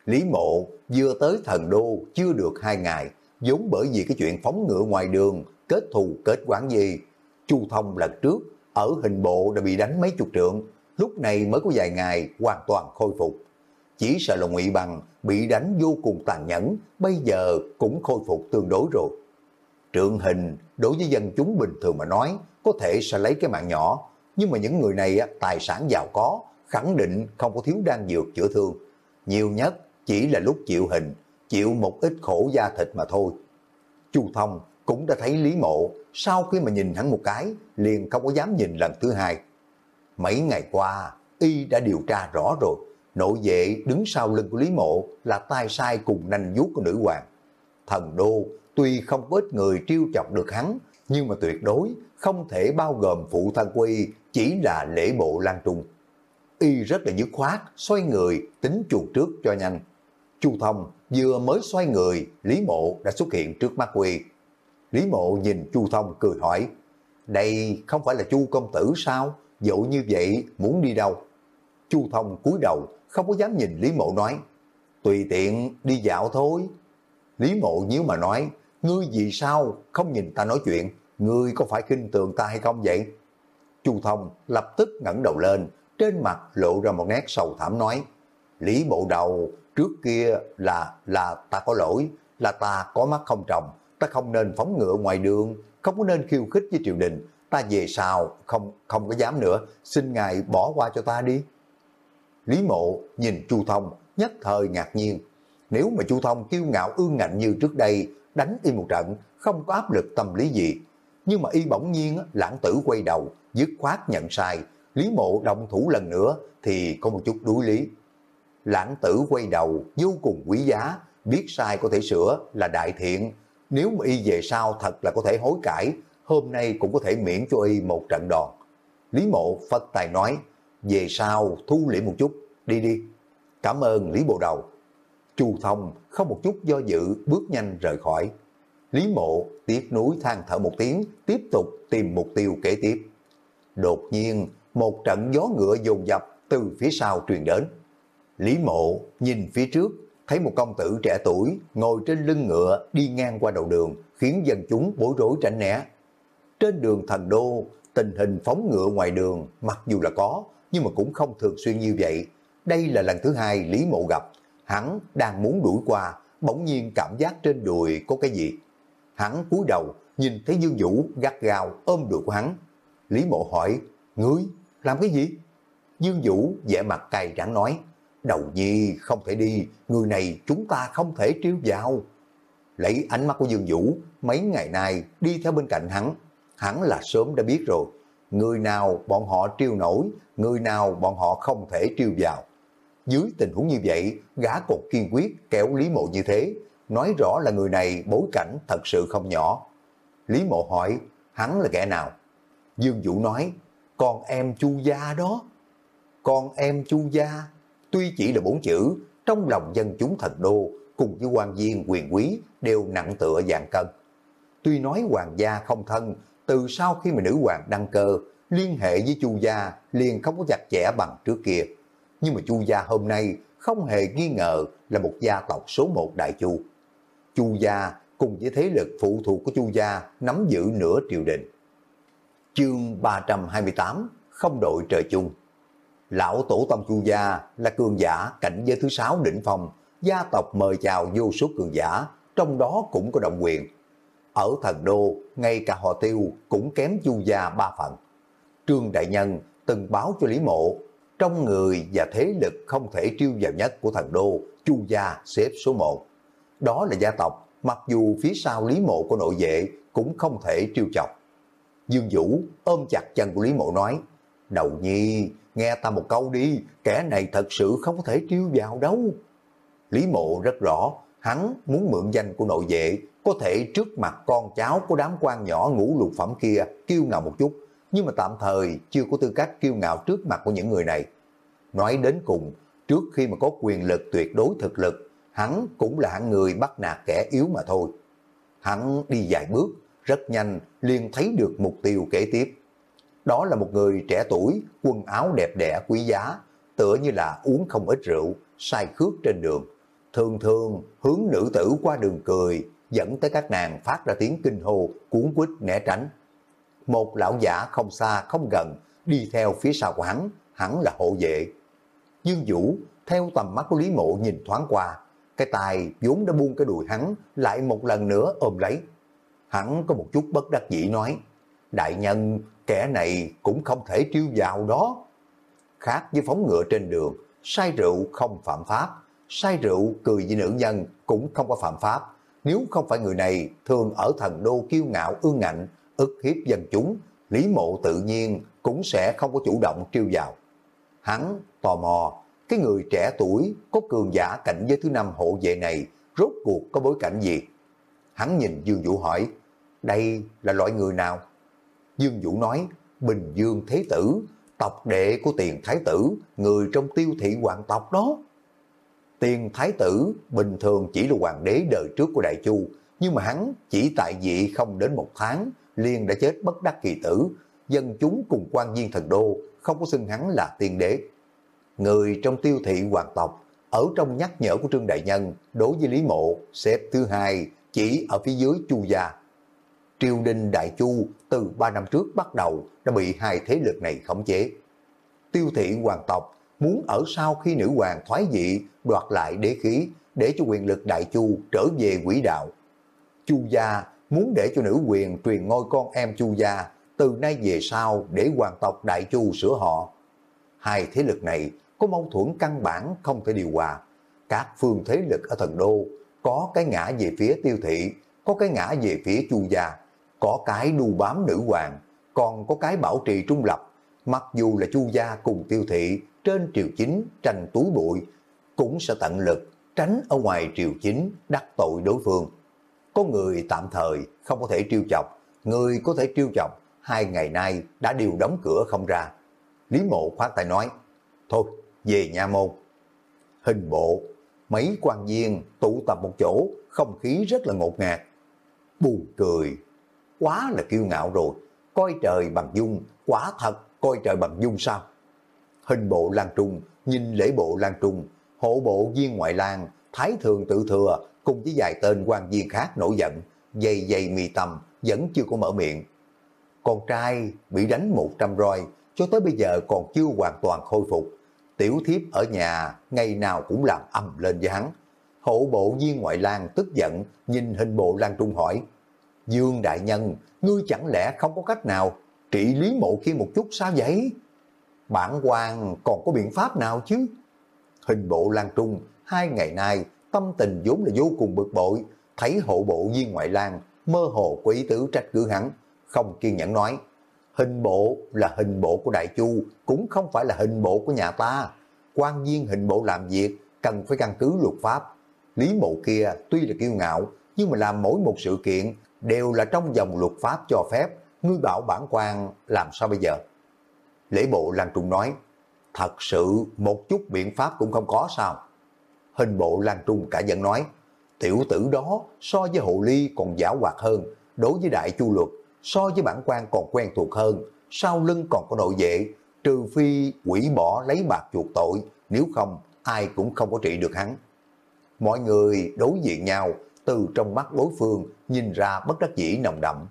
Lý Mộ vừa tới thần đô chưa được hai ngày, vốn bởi vì cái chuyện phóng ngựa ngoài đường, kết thù kết quán gì. Chu Thông lần trước, ở hình bộ đã bị đánh mấy chục trượng, lúc này mới có vài ngày hoàn toàn khôi phục. Chỉ sợ là ngụy bằng bị đánh vô cùng tàn nhẫn, bây giờ cũng khôi phục tương đối rồi. Trượng hình đối với dân chúng bình thường mà nói, có thể sẽ lấy cái mạng nhỏ, nhưng mà những người này tài sản giàu có, khẳng định không có thiếu đan dược chữa thương. Nhiều nhất chỉ là lúc chịu hình, chịu một ít khổ da thịt mà thôi. Chu Thông cũng đã thấy Lý Mộ, sau khi mà nhìn hắn một cái, liền không có dám nhìn lần thứ hai. Mấy ngày qua, y đã điều tra rõ rồi, nội vệ đứng sau lưng của Lý Mộ là tai sai cùng nanh vuốt của nữ hoàng. Thần đô tuy không có ít người triêu chọc được hắn, nhưng mà tuyệt đối không thể bao gồm phụ thân quy chỉ là lễ bộ lan trung. Y rất là dứt khoát, xoay người, tính chuột trước cho nhanh. Chu Thông vừa mới xoay người, Lý Mộ đã xuất hiện trước mắt Quy. Lý Mộ nhìn Chu Thông cười hỏi, đây không phải là Chu công tử sao? Dẫu như vậy muốn đi đâu? Chu Thông cúi đầu, không có dám nhìn Lý Mộ nói, tùy tiện đi dạo thôi. Lý Mộ nhíu mà nói, ngươi vì sao không nhìn ta nói chuyện, ngươi có phải kinh thường ta hay không vậy? Chu Thông lập tức ngẩng đầu lên, trên mặt lộ ra một nét sầu thảm nói, Lý Mộ Đầu, trước kia là là ta có lỗi, là ta có mắt không trồng, ta không nên phóng ngựa ngoài đường, không có nên khiêu khích với triều đình, ta về sau không không có dám nữa, xin ngài bỏ qua cho ta đi. Lý Mộ nhìn Chu Thông nhất thời ngạc nhiên, nếu mà Chu Thông kiêu ngạo ương ngạnh như trước đây, đánh y một trận, không có áp lực tâm lý gì. Nhưng mà y bỗng nhiên lãng tử quay đầu, dứt khoát nhận sai, Lý Mộ động thủ lần nữa thì có một chút đuối lý. Lãng tử quay đầu vô cùng quý giá, biết sai có thể sửa là đại thiện. Nếu mà y về sau thật là có thể hối cải, hôm nay cũng có thể miễn cho y một trận đòn. Lý Mộ phất tài nói, về sau thu liễm một chút, đi đi. Cảm ơn Lý Bộ Đầu. Chu Thông không một chút do dự bước nhanh rời khỏi. Lý Mộ tiếc núi than thở một tiếng, tiếp tục tìm mục tiêu kế tiếp. Đột nhiên, một trận gió ngựa dồn dập từ phía sau truyền đến. Lý Mộ nhìn phía trước, thấy một công tử trẻ tuổi ngồi trên lưng ngựa đi ngang qua đầu đường, khiến dân chúng bối rối tránh né. Trên đường thần đô, tình hình phóng ngựa ngoài đường mặc dù là có, nhưng mà cũng không thường xuyên như vậy. Đây là lần thứ hai Lý Mộ gặp, hắn đang muốn đuổi qua, bỗng nhiên cảm giác trên đùi có cái gì. Hắn cúi đầu, nhìn thấy Dương Vũ gắt gao ôm đùi của hắn. Lý Mộ hỏi, ngươi làm cái gì? Dương Vũ vẻ mặt cay trắng nói, đầu nhi không thể đi, người này chúng ta không thể trêu vào. Lấy ánh mắt của Dương Vũ, mấy ngày nay đi theo bên cạnh hắn, hắn là sớm đã biết rồi. Người nào bọn họ trêu nổi, người nào bọn họ không thể trêu vào. Dưới tình huống như vậy, gã cột kiên quyết kéo Lý Mộ như thế, nói rõ là người này bối cảnh thật sự không nhỏ. Lý Mộ hỏi, hắn là kẻ nào? Dương Vũ nói, con em chu gia đó. Con em chu gia, tuy chỉ là bốn chữ, trong lòng dân chúng thần đô cùng với quan viên quyền quý đều nặng tựa dạng cân. Tuy nói hoàng gia không thân, từ sau khi mà nữ hoàng đăng cơ, liên hệ với chu gia liền không có chặt chẽ bằng trước kia. Nhưng mà chu gia hôm nay không hề nghi ngờ là một gia tộc số một đại chu. Chu gia cùng với thế lực phụ thuộc của chu gia nắm giữ nửa triều đình. Chương 328 Không đội trời chung Lão Tổ Tông Chu Gia là cường giả cảnh giới thứ sáu đỉnh phong, gia tộc mời chào vô số cường giả, trong đó cũng có động quyền. Ở thần đô, ngay cả họ tiêu cũng kém Chu Gia ba phần. Trương Đại Nhân từng báo cho Lý Mộ, trong người và thế lực không thể triêu vào nhất của thần đô, Chu Gia xếp số 1. Đó là gia tộc, mặc dù phía sau Lý Mộ của nội vệ cũng không thể triêu chọc. Dương Vũ ôm chặt chân của Lý Mộ nói, Đầu nhi, nghe ta một câu đi, kẻ này thật sự không có thể triêu vào đâu. Lý Mộ rất rõ, hắn muốn mượn danh của nội vệ, có thể trước mặt con cháu của đám quan nhỏ ngũ lục phẩm kia kiêu ngạo một chút, nhưng mà tạm thời chưa có tư cách kiêu ngạo trước mặt của những người này. Nói đến cùng, trước khi mà có quyền lực tuyệt đối thực lực, hắn cũng là hạng người bắt nạt kẻ yếu mà thôi. Hắn đi vài bước, rất nhanh liền thấy được mục tiêu kế tiếp. Đó là một người trẻ tuổi, quần áo đẹp đẽ quý giá, tựa như là uống không ít rượu, sai khước trên đường. Thường thường hướng nữ tử qua đường cười, dẫn tới các nàng phát ra tiếng kinh hô, cuốn quýt né tránh. Một lão giả không xa không gần, đi theo phía sau của hắn, hắn là hộ vệ. Dương Vũ theo tầm mắt của Lý Mộ nhìn thoáng qua, cái tài vốn đã buông cái đùi hắn lại một lần nữa ôm lấy. Hắn có một chút bất đắc dĩ nói, đại nhân, kẻ này cũng không thể triêu vào đó. Khác với phóng ngựa trên đường, say rượu không phạm pháp, say rượu cười với nữ nhân cũng không có phạm pháp. Nếu không phải người này thường ở thần đô kiêu ngạo ương ngạnh, ức hiếp dân chúng, Lý Mộ tự nhiên cũng sẽ không có chủ động triêu vào. Hắn tò mò, cái người trẻ tuổi có cường giả cảnh giới thứ năm hộ vệ này rốt cuộc có bối cảnh gì? Hắn nhìn Dương Vũ hỏi, đây là loại người nào? Dương Vũ nói, Bình Dương Thế Tử, tộc đệ của tiền thái tử, người trong tiêu thị hoàng tộc đó. Tiền thái tử bình thường chỉ là hoàng đế đời trước của Đại Chu, nhưng mà hắn chỉ tại vị không đến một tháng, liền đã chết bất đắc kỳ tử, dân chúng cùng quan viên thần đô không có xưng hắn là tiên đế. Người trong tiêu thị hoàng tộc, ở trong nhắc nhở của Trương Đại Nhân đối với Lý Mộ xếp thứ hai chỉ ở phía dưới Chu gia. Triều đình Đại Chu từ 3 năm trước bắt đầu đã bị hai thế lực này khống chế. Tiêu thị hoàng tộc muốn ở sau khi nữ hoàng thoái vị đoạt lại đế khí để cho quyền lực Đại Chu trở về quỹ đạo. Chu gia muốn để cho nữ quyền truyền ngôi con em Chu gia từ nay về sau để hoàng tộc Đại Chu sửa họ. Hai thế lực này có mâu thuẫn căn bản không thể điều hòa. Các phương thế lực ở thần đô có cái ngã về phía tiêu thị, có cái ngã về phía chu gia, có cái đu bám nữ hoàng, còn có cái bảo trì trung lập. Mặc dù là chu gia cùng tiêu thị trên triều chính tranh túi bụi, cũng sẽ tận lực tránh ở ngoài triều chính đắc tội đối phương. Có người tạm thời không có thể triêu chọc, người có thể triêu chọc, hai ngày nay đã đều đóng cửa không ra. Lý mộ khoát tay nói, thôi về nha môn. Hình bộ, mấy quan viên tụ tập một chỗ, không khí rất là ngột ngạt. Buồn cười, quá là kiêu ngạo rồi, coi trời bằng dung, quả thật coi trời bằng dung sao? Hình bộ Lan Trung, nhìn lễ bộ Lan Trung, hộ bộ viên ngoại lang, thái thường tự thừa cùng với vài tên quan viên khác nổi giận, dày dày mì tầm, vẫn chưa có mở miệng. Con trai bị đánh 100 roi, cho tới bây giờ còn chưa hoàn toàn khôi phục. Tiểu thiếp ở nhà ngày nào cũng làm âm lên với hắn. Hộ bộ viên ngoại lang tức giận nhìn hình bộ Lan Trung hỏi Dương Đại Nhân, ngươi chẳng lẽ không có cách nào trị lý mộ kia một chút sao vậy? Bản quan còn có biện pháp nào chứ? Hình bộ Lan Trung hai ngày nay tâm tình vốn là vô cùng bực bội, thấy hộ bộ viên ngoại lang mơ hồ có ý tứ trách cứ hắn, không kiên nhẫn nói hình bộ là hình bộ của Đại Chu, cũng không phải là hình bộ của nhà ta. quan viên hình bộ làm việc cần phải căn cứ luật pháp. Lý mộ kia tuy là kiêu ngạo, nhưng mà làm mỗi một sự kiện đều là trong dòng luật pháp cho phép. Ngươi bảo bản quan làm sao bây giờ? Lễ bộ Lan Trung nói, thật sự một chút biện pháp cũng không có sao? Hình bộ Lan Trung cả giận nói, tiểu tử đó so với hồ ly còn giả hoạt hơn, đối với đại chu luật so với bản quan còn quen thuộc hơn, sau lưng còn có nội vệ, trừ phi quỷ bỏ lấy bạc chuột tội, nếu không ai cũng không có trị được hắn. Mọi người đối diện nhau, từ trong mắt đối phương nhìn ra bất đắc dĩ nồng đậm.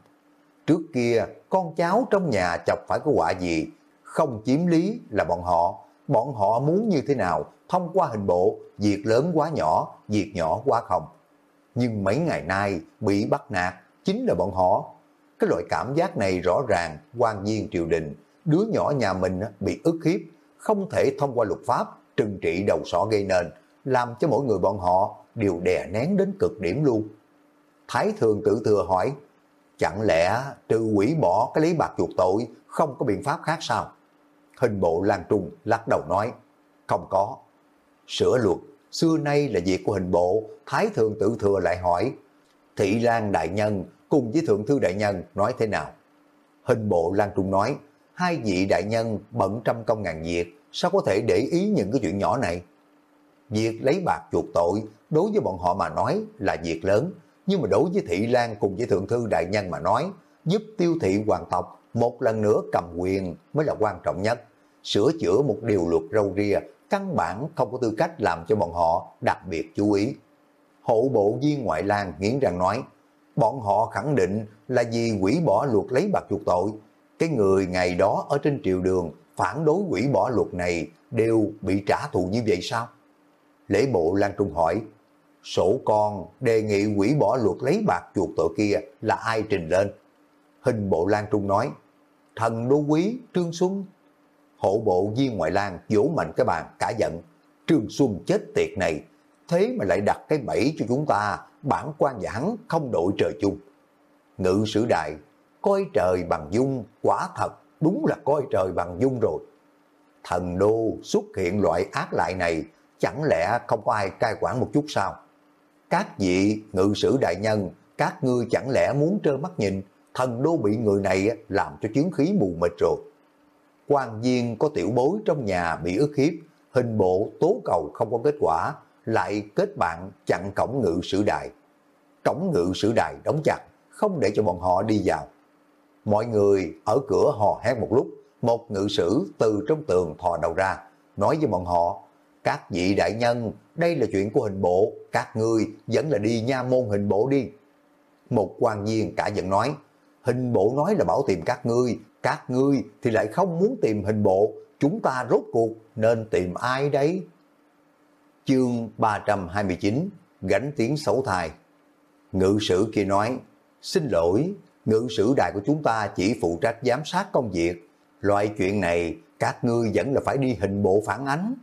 Trước kia, con cháu trong nhà chọc phải có quả gì, không chiếm lý là bọn họ, bọn họ muốn như thế nào, thông qua hình bộ, việc lớn quá nhỏ, việc nhỏ quá không. Nhưng mấy ngày nay bị bắt nạt, chính là bọn họ cái loại cảm giác này rõ ràng quan nhiên triều đình, đứa nhỏ nhà mình bị ức hiếp, không thể thông qua luật pháp trừng trị đầu sỏ gây nên, làm cho mỗi người bọn họ đều đè nén đến cực điểm luôn. Thái thường tự thừa hỏi, chẳng lẽ trừ quỷ bỏ cái lấy bạc chuột tội không có biện pháp khác sao? Hình bộ Lan Trung lắc đầu nói, không có. Sửa luật, xưa nay là việc của hình bộ, Thái thường tự thừa lại hỏi, Thị Lan Đại Nhân cùng với Thượng Thư Đại Nhân nói thế nào. Hình bộ Lan Trung nói, hai vị đại nhân bận trăm công ngàn việc, sao có thể để ý những cái chuyện nhỏ này? Việc lấy bạc chuột tội, đối với bọn họ mà nói là việc lớn, nhưng mà đối với Thị Lan cùng với Thượng Thư Đại Nhân mà nói, giúp tiêu thị hoàng tộc một lần nữa cầm quyền mới là quan trọng nhất. Sửa chữa một điều luật râu ria, căn bản không có tư cách làm cho bọn họ đặc biệt chú ý. Hộ bộ viên ngoại lang nghiến răng nói, bọn họ khẳng định là vì quỷ bỏ luật lấy bạc chuộc tội. Cái người ngày đó ở trên triều đường phản đối quỷ bỏ luật này đều bị trả thù như vậy sao? Lễ bộ Lan Trung hỏi, sổ con đề nghị quỷ bỏ luật lấy bạc chuột tội kia là ai trình lên? hình bộ Lan Trung nói, thần đô quý Trương Xuân. Hộ bộ viên ngoại lang vỗ mạnh cái bàn cả giận, Trương Xuân chết tiệt này, thế mà lại đặt cái bẫy cho chúng ta, bản quan và hắn không đội trời chung. Ngự sử đại, coi trời bằng dung, quả thật, đúng là coi trời bằng dung rồi. Thần đô xuất hiện loại ác lại này, chẳng lẽ không có ai cai quản một chút sao? Các vị ngự sử đại nhân, các ngươi chẳng lẽ muốn trơ mắt nhìn, thần đô bị người này làm cho chứng khí mù mịt rồi. quan viên có tiểu bối trong nhà bị ức hiếp, hình bộ tố cầu không có kết quả, lại kết bạn chặn cổng ngự sử đại. Cổng ngự sử đại đóng chặt, không để cho bọn họ đi vào. Mọi người ở cửa hò hét một lúc, một ngự sử từ trong tường thò đầu ra, nói với bọn họ, các vị đại nhân, đây là chuyện của hình bộ, các ngươi vẫn là đi nha môn hình bộ đi. Một quan viên cả giận nói, hình bộ nói là bảo tìm các ngươi, các ngươi thì lại không muốn tìm hình bộ, chúng ta rốt cuộc nên tìm ai đấy? Chương 329 Gánh tiếng xấu thai Ngự sử kia nói Xin lỗi, ngự sử đại của chúng ta chỉ phụ trách giám sát công việc. Loại chuyện này các ngươi vẫn là phải đi hình bộ phản ánh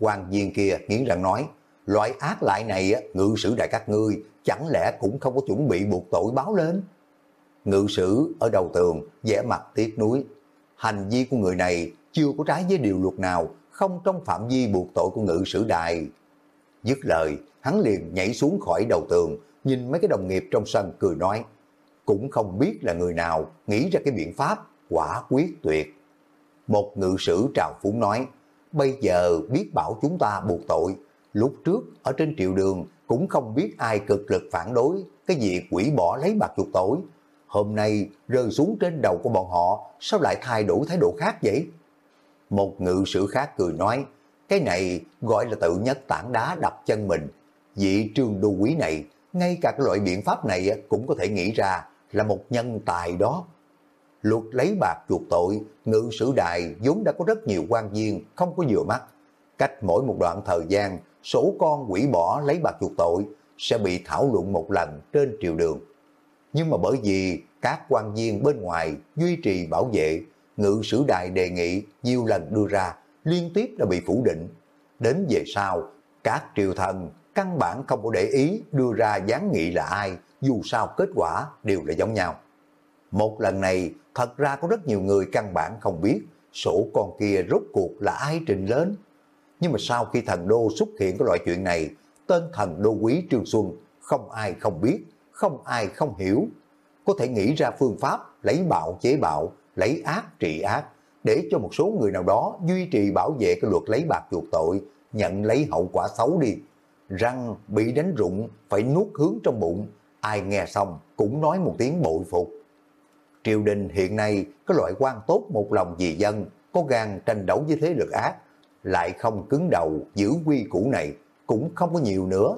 quan viên kia nghiến răng nói Loại ác lại này ngự sử đại các ngươi chẳng lẽ cũng không có chuẩn bị buộc tội báo lên. Ngự sử ở đầu tường vẻ mặt tiếc nuối. Hành vi của người này chưa có trái với điều luật nào không trong phạm vi buộc tội của ngự sử đại. Dứt lời, hắn liền nhảy xuống khỏi đầu tường, nhìn mấy cái đồng nghiệp trong sân cười nói, cũng không biết là người nào nghĩ ra cái biện pháp quả quyết tuyệt. Một ngự sử trào phúng nói, bây giờ biết bảo chúng ta buộc tội, lúc trước ở trên triệu đường cũng không biết ai cực lực phản đối cái việc quỷ bỏ lấy bạc chuột tội. Hôm nay rơi xuống trên đầu của bọn họ, sao lại thay đổi thái độ khác vậy? Một ngự sử khác cười nói, cái này gọi là tự nhất tảng đá đập chân mình. Vị trương đô quý này, ngay cả cái loại biện pháp này cũng có thể nghĩ ra là một nhân tài đó. Luật lấy bạc chuộc tội, ngự sử đại vốn đã có rất nhiều quan viên không có vừa mắt. Cách mỗi một đoạn thời gian, số con quỷ bỏ lấy bạc chuộc tội sẽ bị thảo luận một lần trên triều đường. Nhưng mà bởi vì các quan viên bên ngoài duy trì bảo vệ ngự sử đại đề nghị nhiều lần đưa ra, liên tiếp đã bị phủ định. Đến về sau, các triều thần căn bản không có để ý đưa ra gián nghị là ai, dù sao kết quả đều là giống nhau. Một lần này, thật ra có rất nhiều người căn bản không biết sổ con kia rốt cuộc là ai trình lớn Nhưng mà sau khi thần đô xuất hiện cái loại chuyện này, tên thần đô quý Trương Xuân không ai không biết, không ai không hiểu. Có thể nghĩ ra phương pháp lấy bạo chế bạo, lấy ác trị ác, để cho một số người nào đó duy trì bảo vệ cái luật lấy bạc chuộc tội, nhận lấy hậu quả xấu đi. Răng bị đánh rụng, phải nuốt hướng trong bụng, ai nghe xong cũng nói một tiếng bội phục. Triều đình hiện nay có loại quan tốt một lòng vì dân, có gan tranh đấu với thế lực ác, lại không cứng đầu giữ quy củ này, cũng không có nhiều nữa.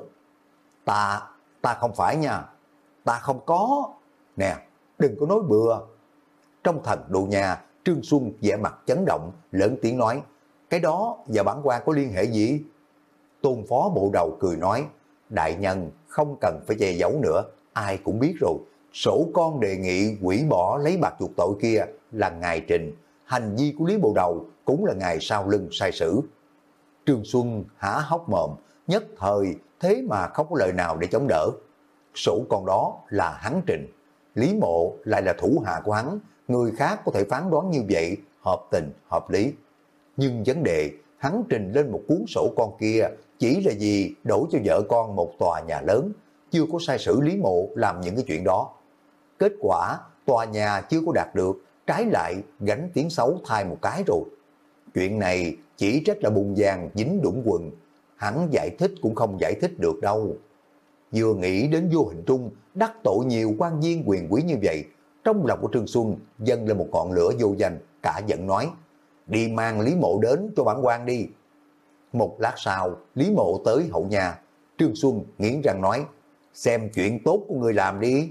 Ta, ta không phải nha, ta không có. Nè, đừng có nói bừa, trong thần đồ nhà, Trương Xuân vẻ mặt chấn động, lớn tiếng nói, cái đó và bản quan có liên hệ gì? Tôn phó bộ đầu cười nói, đại nhân không cần phải che giấu nữa, ai cũng biết rồi, sổ con đề nghị quỷ bỏ lấy bạc chuột tội kia là ngài trình, hành vi của Lý Bộ Đầu cũng là ngài sau lưng sai sử. Trương Xuân há hốc mồm, nhất thời thế mà không có lời nào để chống đỡ. Sổ con đó là hắn trình, Lý Mộ lại là thủ hạ của hắn, người khác có thể phán đoán như vậy, hợp tình, hợp lý. Nhưng vấn đề, hắn trình lên một cuốn sổ con kia chỉ là gì đổ cho vợ con một tòa nhà lớn, chưa có sai sử Lý Mộ làm những cái chuyện đó. Kết quả, tòa nhà chưa có đạt được, trái lại gánh tiếng xấu thay một cái rồi. Chuyện này chỉ trách là bùng vàng dính đũng quần, hắn giải thích cũng không giải thích được đâu. Vừa nghĩ đến vô hình trung, đắc tội nhiều quan viên quyền quý như vậy, trong lòng của Trương Xuân dâng lên một ngọn lửa vô danh, cả giận nói, đi mang Lý Mộ đến cho bản quan đi. Một lát sau, Lý Mộ tới hậu nhà, Trương Xuân nghiến răng nói, xem chuyện tốt của người làm đi.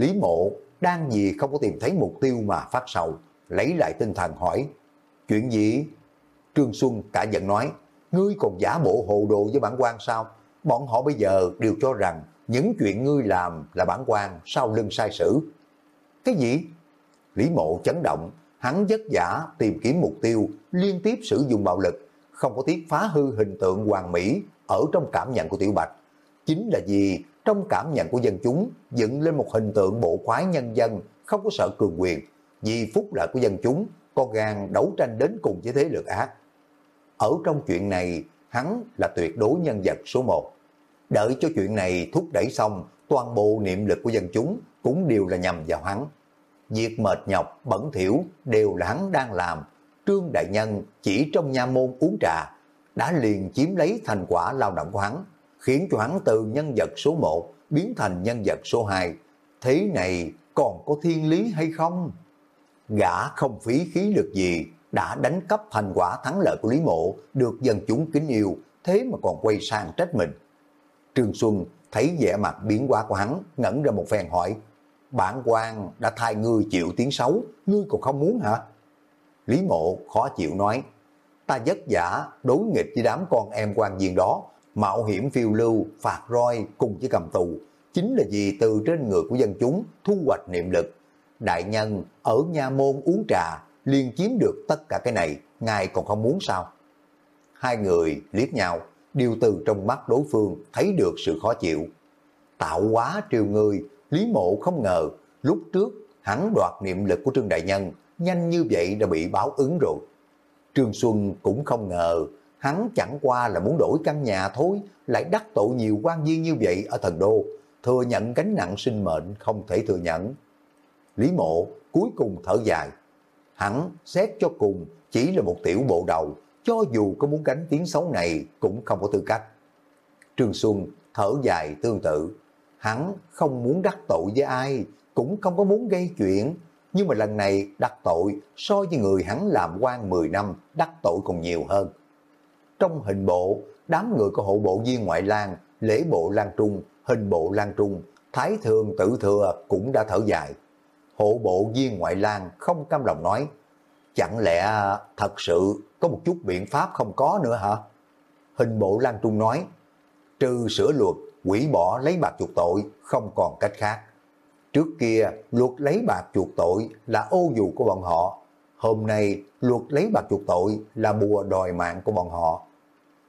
Lý Mộ đang gì không có tìm thấy mục tiêu mà phát sầu, lấy lại tinh thần hỏi, chuyện gì? Trương Xuân cả giận nói, ngươi còn giả bộ hồ đồ với bản quan sao? Bọn họ bây giờ đều cho rằng những chuyện ngươi làm là bản quan sau lưng sai sử. Cái gì? Lý mộ chấn động, hắn vất giả tìm kiếm mục tiêu, liên tiếp sử dụng bạo lực, không có tiếc phá hư hình tượng hoàng mỹ ở trong cảm nhận của Tiểu Bạch. Chính là vì trong cảm nhận của dân chúng dựng lên một hình tượng bộ khoái nhân dân không có sợ cường quyền, vì phúc lợi của dân chúng có gan đấu tranh đến cùng với thế lực ác. Ở trong chuyện này, hắn là tuyệt đối nhân vật số một. Đợi cho chuyện này thúc đẩy xong, toàn bộ niệm lực của dân chúng cũng đều là nhằm vào hắn. Việc mệt nhọc, bẩn thiểu đều là hắn đang làm. Trương Đại Nhân chỉ trong nha môn uống trà, đã liền chiếm lấy thành quả lao động của hắn, khiến cho hắn từ nhân vật số 1 biến thành nhân vật số 2. Thế này còn có thiên lý hay không? Gã không phí khí lực gì, đã đánh cắp thành quả thắng lợi của Lý Mộ, được dân chúng kính yêu, thế mà còn quay sang trách mình. Trương Xuân thấy vẻ mặt biến hóa của hắn, ngẩn ra một phen hỏi, bản quan đã thay ngươi chịu tiếng xấu, ngươi còn không muốn hả? Lý Mộ khó chịu nói, ta vất giả đối nghịch với đám con em quan viên đó, mạo hiểm phiêu lưu, phạt roi cùng với cầm tù, chính là vì từ trên người của dân chúng thu hoạch niệm lực. Đại nhân ở nha môn uống trà, liền chiếm được tất cả cái này, ngài còn không muốn sao? Hai người liếc nhau, điều từ trong mắt đối phương thấy được sự khó chịu. Tạo quá triều người, Lý Mộ không ngờ, lúc trước hắn đoạt niệm lực của Trương Đại Nhân, nhanh như vậy đã bị báo ứng rồi. Trương Xuân cũng không ngờ, hắn chẳng qua là muốn đổi căn nhà thôi, lại đắc tội nhiều quan viên như vậy ở thần đô, thừa nhận gánh nặng sinh mệnh không thể thừa nhận. Lý Mộ cuối cùng thở dài, hắn xét cho cùng chỉ là một tiểu bộ đầu, cho dù có muốn gánh tiếng xấu này cũng không có tư cách. Trương Xuân thở dài tương tự, hắn không muốn đắc tội với ai, cũng không có muốn gây chuyện, nhưng mà lần này đắc tội so với người hắn làm quan 10 năm đắc tội còn nhiều hơn. Trong hình bộ, đám người có hộ bộ viên ngoại lang, lễ bộ lang trung, hình bộ lang trung, thái thường tự thừa cũng đã thở dài. Hộ bộ viên ngoại lang không cam lòng nói, chẳng lẽ thật sự có một chút biện pháp không có nữa hả? Hình bộ lang trung nói, trừ sửa luật, quỷ bỏ lấy bạc chuộc tội, không còn cách khác. Trước kia, luật lấy bạc chuộc tội là ô dù của bọn họ. Hôm nay, luật lấy bạc chuộc tội là bùa đòi mạng của bọn họ.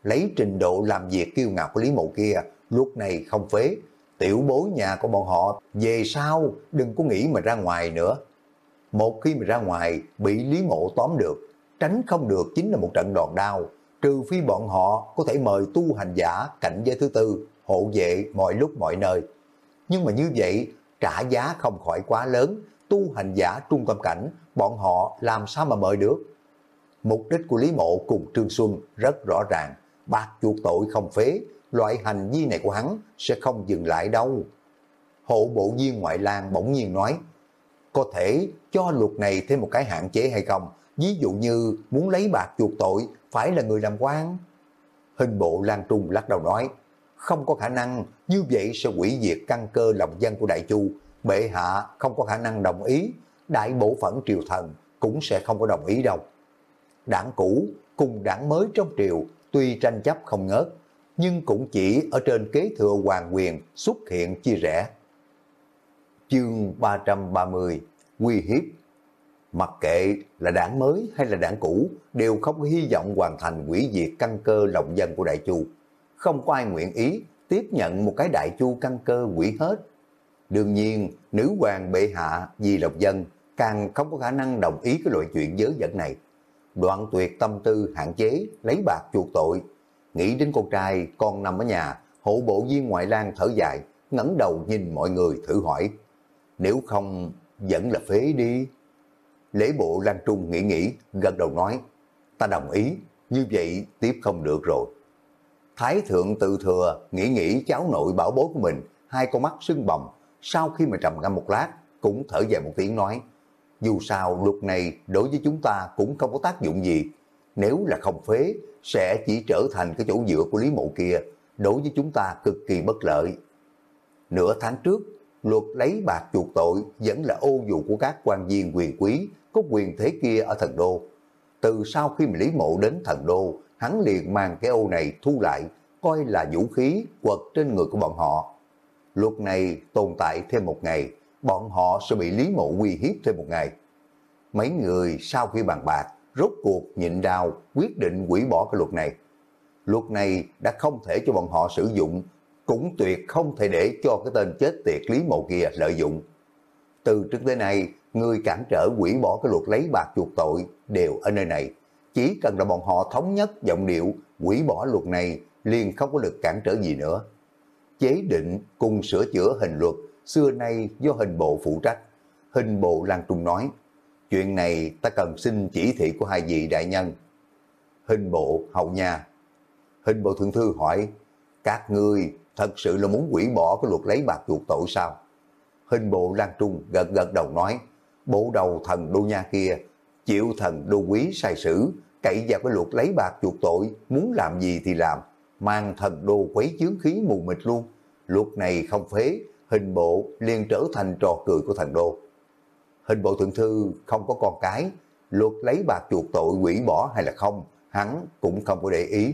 Lấy trình độ làm việc kiêu ngạo của Lý Mộ kia, lúc này không phế. Tiểu bối nhà của bọn họ, về sau đừng có nghĩ mà ra ngoài nữa. Một khi mà ra ngoài, bị Lý Mộ tóm được, tránh không được chính là một trận đòn đau. Trừ phi bọn họ có thể mời tu hành giả cảnh giới thứ tư, hộ vệ mọi lúc mọi nơi. Nhưng mà như vậy, trả giá không khỏi quá lớn, tu hành giả trung tâm cảnh, bọn họ làm sao mà mời được. Mục đích của Lý Mộ cùng Trương Xuân rất rõ ràng, bạc chuột tội không phế, loại hành vi này của hắn sẽ không dừng lại đâu. Hộ bộ viên ngoại lang bỗng nhiên nói, có thể cho luật này thêm một cái hạn chế hay không? Ví dụ như muốn lấy bạc chuột tội phải là người làm quan. Hình bộ Lan Trung lắc đầu nói, không có khả năng, như vậy sẽ quỷ diệt căn cơ lòng dân của Đại Chu. Bệ hạ không có khả năng đồng ý, đại bộ phận triều thần cũng sẽ không có đồng ý đâu. Đảng cũ cùng đảng mới trong triều tuy tranh chấp không ngớt, nhưng cũng chỉ ở trên kế thừa hoàng quyền xuất hiện chia rẽ. Chương 330 Quy hiếp Mặc kệ là đảng mới hay là đảng cũ đều không có hy vọng hoàn thành quỷ diệt căn cơ lòng dân của Đại Chu không có ai nguyện ý tiếp nhận một cái đại chu căn cơ quỷ hết. Đương nhiên, nữ hoàng bệ hạ vì lộc dân càng không có khả năng đồng ý cái loại chuyện dớ dẫn này. Đoạn tuyệt tâm tư hạn chế, lấy bạc chuộc tội. Nghĩ đến con trai con nằm ở nhà, hộ bộ viên ngoại lang thở dài, ngẩng đầu nhìn mọi người thử hỏi. Nếu không, vẫn là phế đi. Lễ bộ Lan Trung nghĩ nghĩ, gật đầu nói, ta đồng ý, như vậy tiếp không được rồi. Thái thượng tự thừa, nghĩ nghĩ cháu nội bảo bối của mình, hai con mắt sưng bồng, sau khi mà trầm ngâm một lát, cũng thở dài một tiếng nói, dù sao luật này đối với chúng ta cũng không có tác dụng gì, nếu là không phế, sẽ chỉ trở thành cái chỗ dựa của Lý Mộ kia, đối với chúng ta cực kỳ bất lợi. Nửa tháng trước, luật lấy bạc chuộc tội vẫn là ô dù của các quan viên quyền quý có quyền thế kia ở thần đô. Từ sau khi mà Lý Mộ đến thần đô, hắn liền mang cái ô này thu lại, coi là vũ khí quật trên người của bọn họ. Luật này tồn tại thêm một ngày, bọn họ sẽ bị Lý Mộ uy hiếp thêm một ngày. Mấy người sau khi bàn bạc, rốt cuộc nhịn đau quyết định quỷ bỏ cái luật này. Luật này đã không thể cho bọn họ sử dụng, cũng tuyệt không thể để cho cái tên chết tiệt Lý Mộ kia lợi dụng. Từ trước tới nay, người cản trở quỷ bỏ cái luật lấy bạc chuộc tội đều ở nơi này. Chỉ cần là bọn họ thống nhất giọng điệu quỷ bỏ luật này liền không có lực cản trở gì nữa. Chế định cùng sửa chữa hình luật xưa nay do hình bộ phụ trách. Hình bộ Lan Trung nói, chuyện này ta cần xin chỉ thị của hai vị đại nhân. Hình bộ hậu nha. Hình bộ thượng thư hỏi, các ngươi thật sự là muốn quỷ bỏ cái luật lấy bạc chuộc tội sao? Hình bộ Lan Trung gật gật đầu nói, bộ đầu thần đô nha kia, chịu thần đô quý sai sử, cậy vào cái luật lấy bạc chuộc tội, muốn làm gì thì làm, mang thần đô quấy chướng khí mù mịt luôn. Luật này không phế, hình bộ liền trở thành trò cười của thần đô. Hình bộ thượng thư không có con cái, luật lấy bạc chuột tội quỷ bỏ hay là không, hắn cũng không có để ý.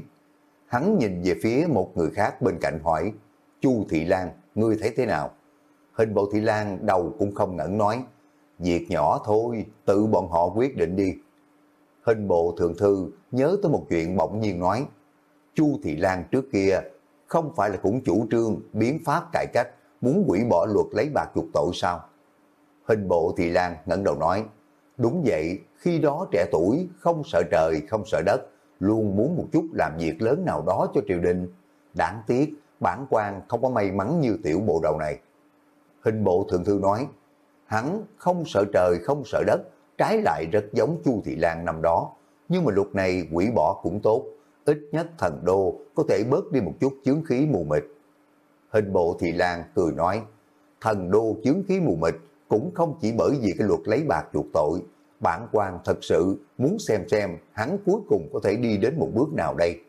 Hắn nhìn về phía một người khác bên cạnh hỏi, Chu Thị Lan, ngươi thấy thế nào? Hình bộ Thị Lan đầu cũng không ngẩn nói, việc nhỏ thôi, tự bọn họ quyết định đi. Hình bộ thượng thư nhớ tới một chuyện bỗng nhiên nói, Chu Thị Lan trước kia không phải là cũng chủ trương biến pháp cải cách, muốn quỷ bỏ luật lấy bạc chuộc tội sao? Hình bộ Thị Lan ngẩng đầu nói, đúng vậy, khi đó trẻ tuổi, không sợ trời, không sợ đất, luôn muốn một chút làm việc lớn nào đó cho triều đình. Đáng tiếc, bản quan không có may mắn như tiểu bộ đầu này. Hình bộ thượng thư nói, hắn không sợ trời, không sợ đất, trái lại rất giống Chu Thị Lan năm đó. Nhưng mà luật này quỷ bỏ cũng tốt, ít nhất thần đô có thể bớt đi một chút chướng khí mù mịt. Hình bộ Thị Lan cười nói, thần đô chướng khí mù mịt cũng không chỉ bởi vì cái luật lấy bạc chuộc tội, bản quan thật sự muốn xem xem hắn cuối cùng có thể đi đến một bước nào đây.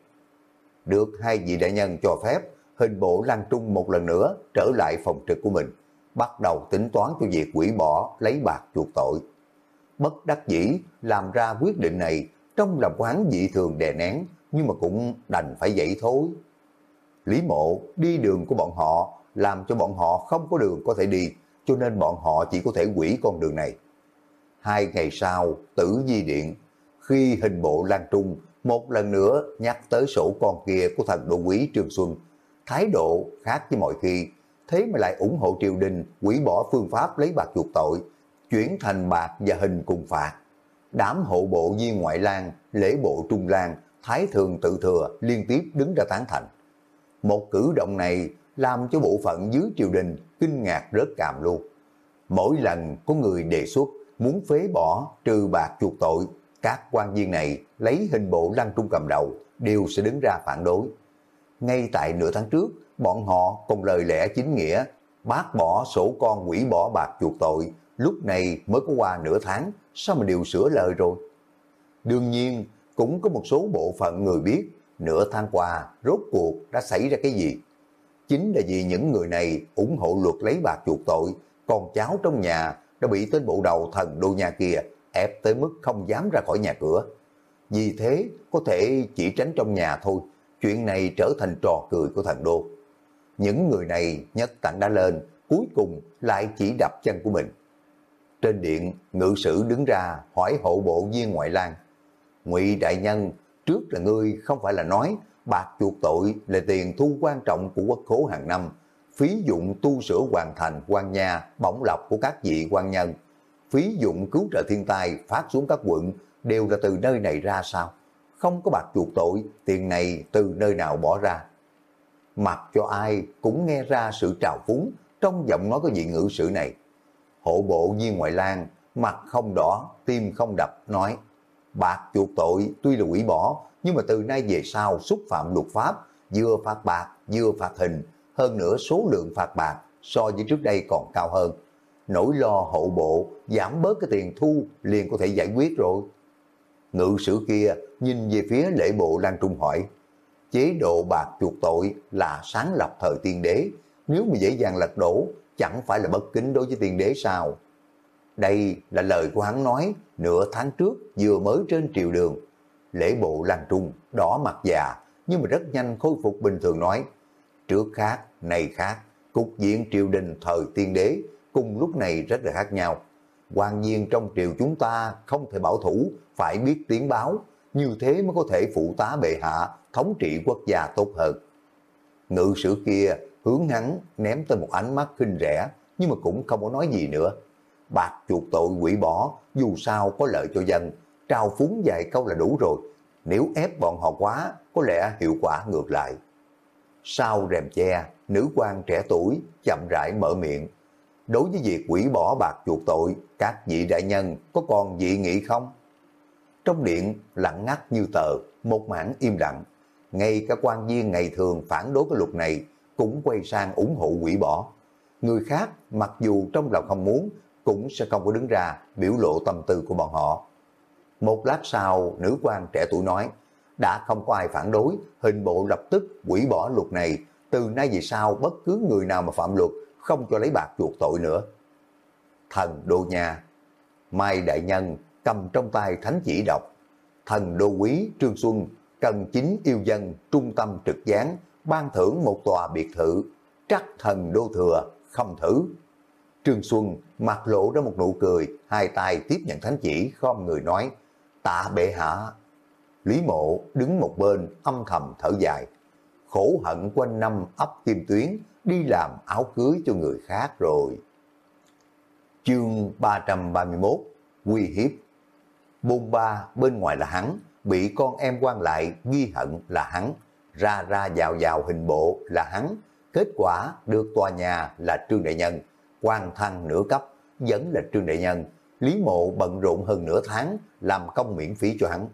Được hai vị đại nhân cho phép, hình bộ Lan Trung một lần nữa trở lại phòng trực của mình, bắt đầu tính toán cho việc quỷ bỏ lấy bạc chuộc tội. Bất đắc dĩ làm ra quyết định này trong lòng quán dị thường đè nén, nhưng mà cũng đành phải vậy thôi. Lý mộ đi đường của bọn họ làm cho bọn họ không có đường có thể đi, cho nên bọn họ chỉ có thể quỷ con đường này. Hai ngày sau, tử di điện, khi hình bộ Lan Trung một lần nữa nhắc tới sổ con kia của thần đô quý trường Xuân, thái độ khác với mọi khi, thế mà lại ủng hộ triều đình quỷ bỏ phương pháp lấy bạc chuộc tội, chuyển thành bạc và hình cùng phạt. Đám hộ bộ viên ngoại lang, lễ bộ trung lang, thái thường tự thừa liên tiếp đứng ra tán thành. Một cử động này làm cho bộ phận dưới triều đình kinh ngạc rớt càm luôn. Mỗi lần có người đề xuất muốn phế bỏ trừ bạc chuộc tội, các quan viên này lấy hình bộ lăng trung cầm đầu đều sẽ đứng ra phản đối. Ngay tại nửa tháng trước, bọn họ còn lời lẽ chính nghĩa bác bỏ sổ con quỷ bỏ bạc chuộc tội, lúc này mới có qua nửa tháng, sao mà đều sửa lời rồi. Đương nhiên, cũng có một số bộ phận người biết nửa tháng qua rốt cuộc đã xảy ra cái gì. Chính là vì những người này ủng hộ luật lấy bạc chuộc tội, con cháu trong nhà đã bị tên bộ đầu thần đô nhà kia ép tới mức không dám ra khỏi nhà cửa. Vì thế có thể chỉ tránh trong nhà thôi, chuyện này trở thành trò cười của thần đô. Những người này nhất tặng đã lên, cuối cùng lại chỉ đập chân của mình. Trên điện, ngự sử đứng ra hỏi hộ bộ viên ngoại lang. ngụy đại nhân, trước là ngươi không phải là nói bạc chuộc tội là tiền thu quan trọng của quốc khố hàng năm, phí dụng tu sửa hoàn thành quan nhà, bổng lộc của các vị quan nhân, phí dụng cứu trợ thiên tai phát xuống các quận đều là từ nơi này ra sao? Không có bạc chuộc tội, tiền này từ nơi nào bỏ ra? Mặc cho ai cũng nghe ra sự trào phúng trong giọng nói của vị ngữ sử này. Hộ bộ viên ngoại lang, mặt không đỏ, tim không đập, nói bạc chuộc tội tuy là quỷ bỏ, nhưng mà từ nay về sau xúc phạm luật pháp, vừa phạt bạc, vừa phạt hình, hơn nữa số lượng phạt bạc so với trước đây còn cao hơn. Nỗi lo hậu bộ giảm bớt cái tiền thu liền có thể giải quyết rồi. Ngự sử kia nhìn về phía lễ bộ Lan Trung hỏi, chế độ bạc chuộc tội là sáng lập thời tiên đế, nếu mà dễ dàng lật đổ, chẳng phải là bất kính đối với tiên đế sao? Đây là lời của hắn nói nửa tháng trước vừa mới trên triều đường. Lễ bộ làng Trung đỏ mặt già nhưng mà rất nhanh khôi phục bình thường nói trước khác, này khác, cục diện triều đình thời tiên đế cùng lúc này rất là khác nhau. quan nhiên trong triều chúng ta không thể bảo thủ, phải biết tiếng báo, như thế mới có thể phụ tá bệ hạ, thống trị quốc gia tốt hơn. Ngự sử kia hướng hắn ném tới một ánh mắt khinh rẻ, nhưng mà cũng không có nói gì nữa. Bạc chuột tội quỷ bỏ, dù sao có lợi cho dân, trao phúng vài câu là đủ rồi. Nếu ép bọn họ quá, có lẽ hiệu quả ngược lại. Sau rèm che, nữ quan trẻ tuổi chậm rãi mở miệng. Đối với việc quỷ bỏ bạc chuột tội, các vị đại nhân có còn dị nghị không? Trong điện lặng ngắt như tờ, một mảng im lặng. Ngay cả quan viên ngày thường phản đối cái luật này cũng quay sang ủng hộ quỷ bỏ. Người khác mặc dù trong lòng không muốn cũng sẽ không có đứng ra biểu lộ tâm tư của bọn họ. Một lát sau, nữ quan trẻ tuổi nói, đã không có ai phản đối, hình bộ lập tức quỷ bỏ luật này, từ nay về sau bất cứ người nào mà phạm luật không cho lấy bạc chuộc tội nữa. Thần Đô Nha Mai Đại Nhân cầm trong tay thánh chỉ đọc, thần Đô Quý Trương Xuân cần chính yêu dân trung tâm trực gián ban thưởng một tòa biệt thự, trắc thần Đô Thừa không thử. Trương Xuân mặt lộ ra một nụ cười, hai tay tiếp nhận thánh chỉ, khom người nói, tạ bệ hạ. Lý mộ đứng một bên âm thầm thở dài, khổ hận quanh năm ấp kim tuyến, đi làm áo cưới cho người khác rồi. Chương 331 Quy hiếp Bôn ba bên ngoài là hắn, bị con em quan lại ghi hận là hắn, ra ra vào vào hình bộ là hắn, kết quả được tòa nhà là Trương Đại Nhân, quan thăng nửa cấp, vẫn là Trương Đại Nhân, Lý Mộ bận rộn hơn nửa tháng, làm công miễn phí cho hắn.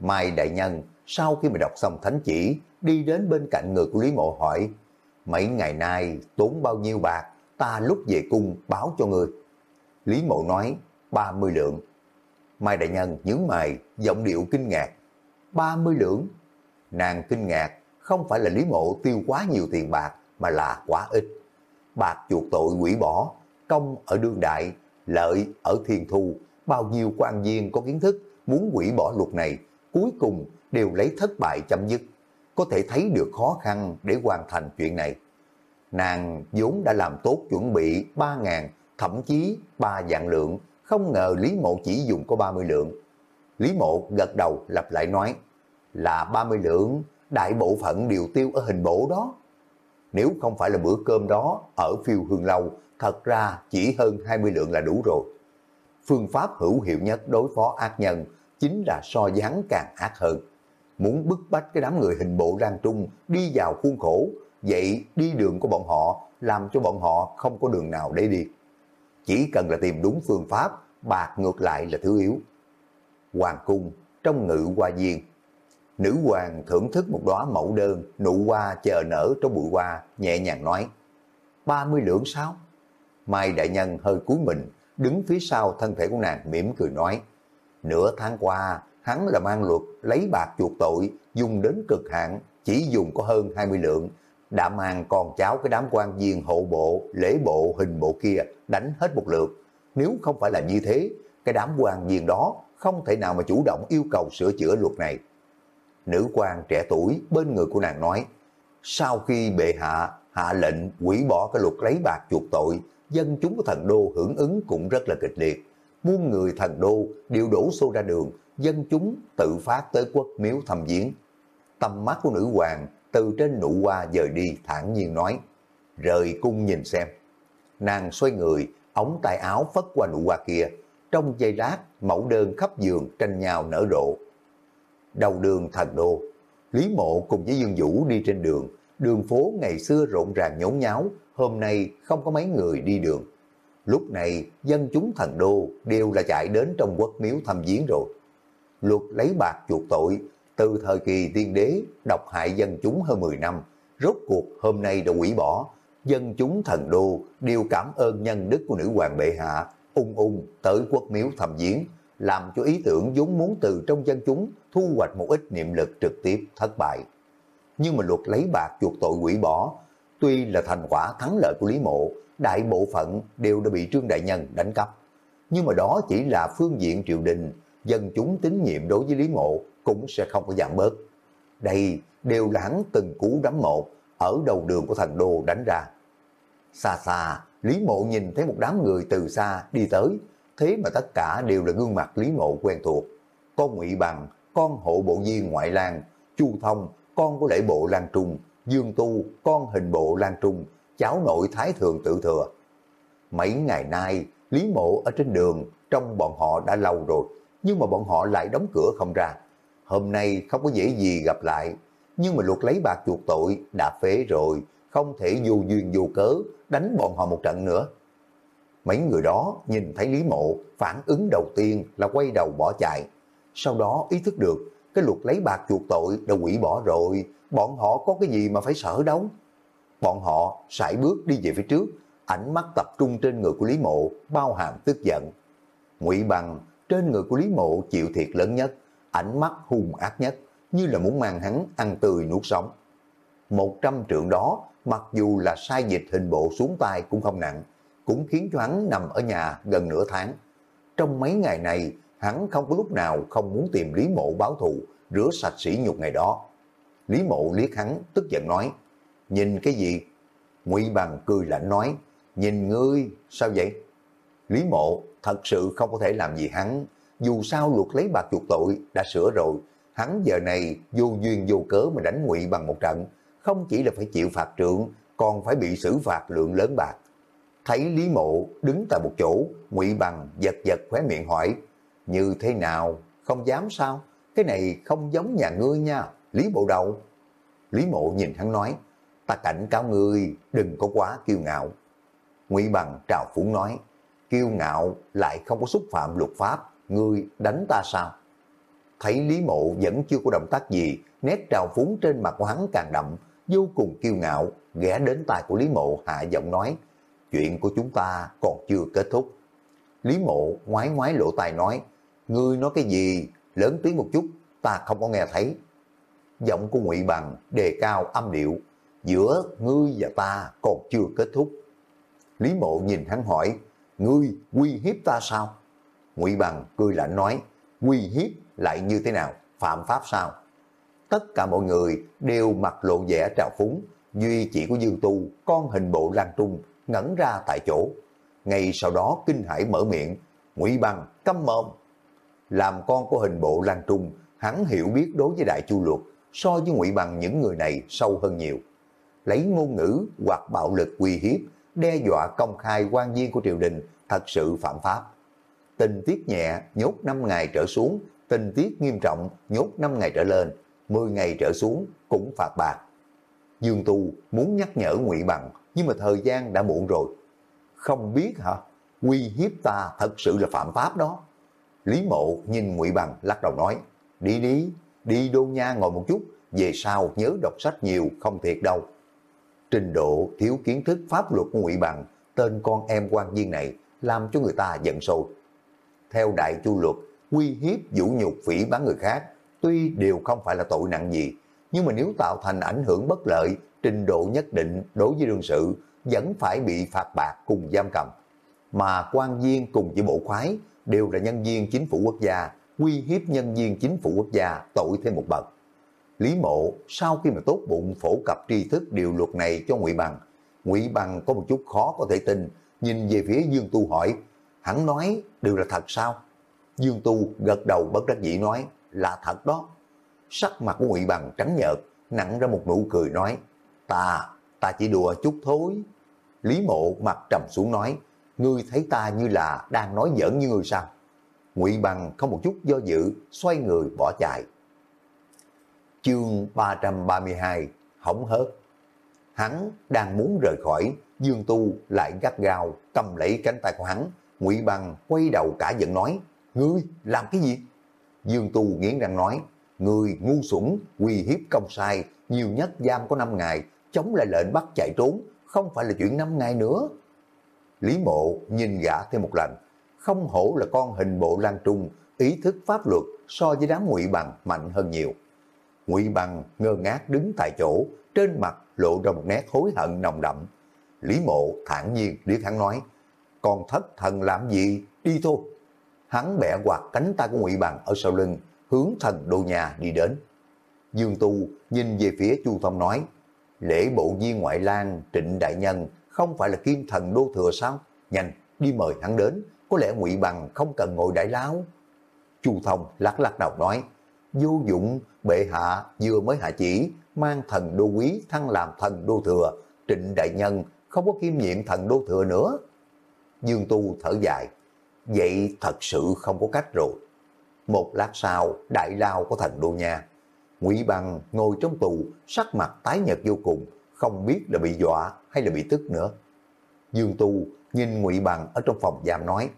Mai Đại Nhân, sau khi mà đọc xong thánh chỉ, đi đến bên cạnh người của Lý Mộ hỏi, mấy ngày nay tốn bao nhiêu bạc, ta lúc về cung báo cho người. Lý Mộ nói, 30 lượng. Mai Đại Nhân nhướng mày, giọng điệu kinh ngạc. 30 lượng? Nàng kinh ngạc, không phải là Lý Mộ tiêu quá nhiều tiền bạc, mà là quá ít. Bạc chuột tội quỷ bỏ, công ở đương đại, lợi ở thiên thu, bao nhiêu quan viên có kiến thức muốn quỷ bỏ luật này, cuối cùng đều lấy thất bại chấm dứt. Có thể thấy được khó khăn để hoàn thành chuyện này. Nàng vốn đã làm tốt chuẩn bị 3 ngàn, thậm chí 3 vạn lượng, không ngờ Lý Mộ chỉ dùng có 30 lượng. Lý Mộ gật đầu lặp lại nói, là 30 lượng, đại bộ phận đều tiêu ở hình bổ đó. Nếu không phải là bữa cơm đó ở phiêu hương lâu, thật ra chỉ hơn 20 lượng là đủ rồi. Phương pháp hữu hiệu nhất đối phó ác nhân chính là so gián càng ác hơn. Muốn bức bách cái đám người hình bộ rang trung đi vào khuôn khổ, vậy đi đường của bọn họ làm cho bọn họ không có đường nào để đi. Chỉ cần là tìm đúng phương pháp, bạc ngược lại là thứ yếu. Hoàng cung, trong ngự hoa viên, Nữ hoàng thưởng thức một đóa mẫu đơn, nụ hoa chờ nở trong bụi hoa, nhẹ nhàng nói, 30 lượng sao? Mai đại nhân hơi cúi mình, đứng phía sau thân thể của nàng mỉm cười nói, nửa tháng qua, hắn là mang luật lấy bạc chuộc tội, dùng đến cực hạn, chỉ dùng có hơn 20 lượng, đã mang con cháu cái đám quan viên hộ bộ, lễ bộ, hình bộ kia đánh hết một lượt. Nếu không phải là như thế, cái đám quan viên đó không thể nào mà chủ động yêu cầu sửa chữa luật này nữ quan trẻ tuổi bên người của nàng nói, sau khi bệ hạ hạ lệnh quỷ bỏ cái luật lấy bạc chuộc tội, dân chúng của thần đô hưởng ứng cũng rất là kịch liệt. Muôn người thần đô đều đổ xô ra đường, dân chúng tự phát tới quốc miếu thăm viếng. Tầm mắt của nữ hoàng từ trên nụ hoa dời đi thản nhiên nói, rời cung nhìn xem. Nàng xoay người, ống tay áo phất qua nụ hoa kia, trong giây lát mẫu đơn khắp giường tranh nhau nở rộ đầu đường thần đô. Lý Mộ cùng với Dương Vũ đi trên đường, đường phố ngày xưa rộn ràng nhốn nháo, hôm nay không có mấy người đi đường. Lúc này, dân chúng thần đô đều là chạy đến trong quốc miếu thăm viếng rồi. Luật lấy bạc chuộc tội, từ thời kỳ tiên đế độc hại dân chúng hơn 10 năm, rốt cuộc hôm nay đã hủy bỏ. Dân chúng thần đô đều cảm ơn nhân đức của nữ hoàng bệ hạ, ung ung tới quốc miếu thăm viếng, làm cho ý tưởng vốn muốn từ trong dân chúng thu hoạch một ít niệm lực trực tiếp thất bại. Nhưng mà luật lấy bạc chuộc tội quỷ bỏ, tuy là thành quả thắng lợi của Lý Mộ, đại bộ phận đều đã bị Trương Đại Nhân đánh cắp. Nhưng mà đó chỉ là phương diện triều đình, dân chúng tín nhiệm đối với Lý Mộ cũng sẽ không có giảm bớt. Đây đều là hắn từng cú đấm một ở đầu đường của thành đô đánh ra. Xa xa, Lý Mộ nhìn thấy một đám người từ xa đi tới, thế mà tất cả đều là gương mặt Lý Mộ quen thuộc. Con Ngụy Bằng, con hộ bộ viên ngoại lang, Chu Thông, con của lễ bộ Lan Trung, Dương Tu, con hình bộ Lan Trung, cháu nội Thái Thường tự thừa. Mấy ngày nay, Lý Mộ ở trên đường, trong bọn họ đã lâu rồi, nhưng mà bọn họ lại đóng cửa không ra. Hôm nay không có dễ gì gặp lại, nhưng mà luật lấy bạc chuộc tội đã phế rồi, không thể vô duyên vô cớ đánh bọn họ một trận nữa. Mấy người đó nhìn thấy Lý Mộ, phản ứng đầu tiên là quay đầu bỏ chạy. Sau đó ý thức được, cái luật lấy bạc chuộc tội đã quỷ bỏ rồi, bọn họ có cái gì mà phải sợ đâu. Bọn họ sải bước đi về phía trước, ánh mắt tập trung trên người của Lý Mộ, bao hàm tức giận. Ngụy Bằng trên người của Lý Mộ chịu thiệt lớn nhất, ánh mắt hung ác nhất, như là muốn mang hắn ăn tươi nuốt sống. Một trăm trượng đó, mặc dù là sai dịch hình bộ xuống tay cũng không nặng, cũng khiến cho hắn nằm ở nhà gần nửa tháng. Trong mấy ngày này, hắn không có lúc nào không muốn tìm Lý Mộ báo thù, rửa sạch sỉ nhục ngày đó. Lý Mộ liếc hắn, tức giận nói, nhìn cái gì? Ngụy Bằng cười lạnh nói, nhìn ngươi, sao vậy? Lý Mộ thật sự không có thể làm gì hắn, dù sao luật lấy bạc chuộc tội đã sửa rồi, hắn giờ này vô duyên vô cớ mà đánh Ngụy Bằng một trận, không chỉ là phải chịu phạt trượng, còn phải bị xử phạt lượng lớn bạc. Thấy Lý Mộ đứng tại một chỗ, Ngụy Bằng giật giật khóe miệng hỏi, như thế nào, không dám sao? Cái này không giống nhà ngươi nha, Lý Bộ Đầu. Lý Mộ nhìn hắn nói, ta cảnh cáo ngươi, đừng có quá kiêu ngạo. Ngụy Bằng trào phúng nói, kiêu ngạo lại không có xúc phạm luật pháp, ngươi đánh ta sao? Thấy Lý Mộ vẫn chưa có động tác gì, nét trào phúng trên mặt của hắn càng đậm, vô cùng kiêu ngạo, ghé đến tai của Lý Mộ hạ giọng nói, chuyện của chúng ta còn chưa kết thúc. Lý Mộ ngoái ngoái lộ tài nói, ngươi nói cái gì, lớn tiếng một chút, ta không có nghe thấy. Giọng của Ngụy Bằng đề cao âm điệu, giữa ngươi và ta còn chưa kết thúc. Lý Mộ nhìn hắn hỏi, ngươi uy hiếp ta sao? Ngụy Bằng cười lạnh nói, uy hiếp lại như thế nào, phạm pháp sao? Tất cả mọi người đều mặt lộ vẻ trào phúng, duy chỉ của Dương Tu, con hình bộ Lan Trung, ngẩn ra tại chỗ. Ngay sau đó kinh hải mở miệng, Ngụy Bằng câm mồm. Làm con của hình bộ Lan Trung, hắn hiểu biết đối với Đại Chu Luật, so với Ngụy Bằng những người này sâu hơn nhiều. Lấy ngôn ngữ hoặc bạo lực uy hiếp, đe dọa công khai quan viên của triều đình, thật sự phạm pháp. Tình tiết nhẹ nhốt 5 ngày trở xuống, tình tiết nghiêm trọng nhốt 5 ngày trở lên, 10 ngày trở xuống cũng phạt bạc. Dương Tu muốn nhắc nhở Ngụy Bằng, nhưng mà thời gian đã muộn rồi. Không biết hả? Uy hiếp ta thật sự là phạm pháp đó. Lý Mộ nhìn Ngụy Bằng lắc đầu nói, đi đi, đi đô nha ngồi một chút, về sau nhớ đọc sách nhiều không thiệt đâu. Trình độ thiếu kiến thức pháp luật của Ngụy Bằng, tên con em quan viên này làm cho người ta giận sôi. Theo đại chu luật, uy hiếp, vũ nhục, phỉ bán người khác, tuy đều không phải là tội nặng gì, nhưng mà nếu tạo thành ảnh hưởng bất lợi, trình độ nhất định đối với đương sự, vẫn phải bị phạt bạc cùng giam cầm. Mà quan viên cùng với bộ khoái đều là nhân viên chính phủ quốc gia, uy hiếp nhân viên chính phủ quốc gia tội thêm một bậc. Lý Mộ sau khi mà tốt bụng phổ cập tri thức điều luật này cho Ngụy Bằng, Ngụy Bằng có một chút khó có thể tin, nhìn về phía Dương Tu hỏi, hắn nói đều là thật sao? Dương Tu gật đầu bất đắc dĩ nói, là thật đó. Sắc mặt của Ngụy Bằng trắng nhợt, nặng ra một nụ cười nói, ta, ta chỉ đùa chút thôi. Lý Mộ mặt trầm xuống nói, ngươi thấy ta như là đang nói giỡn như ngươi sao? Ngụy Bằng không một chút do dự, xoay người bỏ chạy. Chương 332 Hỏng hớt Hắn đang muốn rời khỏi, Dương Tu lại gắt gao cầm lấy cánh tay của hắn. Ngụy Bằng quay đầu cả giận nói, ngươi làm cái gì? Dương Tu nghiến răng nói, người ngu xuẩn, quỳ hiếp công sai, nhiều nhất giam có 5 ngày, chống lại lệnh bắt chạy trốn, không phải là chuyện năm ngày nữa. Lý mộ nhìn gã thêm một lần, không hổ là con hình bộ lan trung, ý thức pháp luật so với đám ngụy bằng mạnh hơn nhiều. Ngụy bằng ngơ ngác đứng tại chỗ, trên mặt lộ ra một nét hối hận nồng đậm. Lý mộ thản nhiên liếc hắn nói, còn thất thần làm gì, đi thôi. Hắn bẻ quạt cánh tay của Ngụy bằng ở sau lưng, hướng thần đô nhà đi đến. Dương Tu nhìn về phía Chu Thông nói, lễ bộ viên ngoại lang Trịnh Đại Nhân không phải là kim thần đô thừa sao? Nhanh, đi mời hắn đến, có lẽ ngụy Bằng không cần ngồi đại láo Chu Thông lắc lắc đầu nói, vô dụng, bệ hạ vừa mới hạ chỉ, mang thần đô quý thăng làm thần đô thừa, trịnh đại nhân không có kiêm nhiệm thần đô thừa nữa. Dương Tu thở dài, vậy thật sự không có cách rồi. Một lát sau, đại lao của thần đô nha. Ngụy Bằng ngồi trong tù, sắc mặt tái nhợt vô cùng, không biết là bị dọa hay là bị tức nữa. Dương Tu nhìn Ngụy Bằng ở trong phòng giam nói,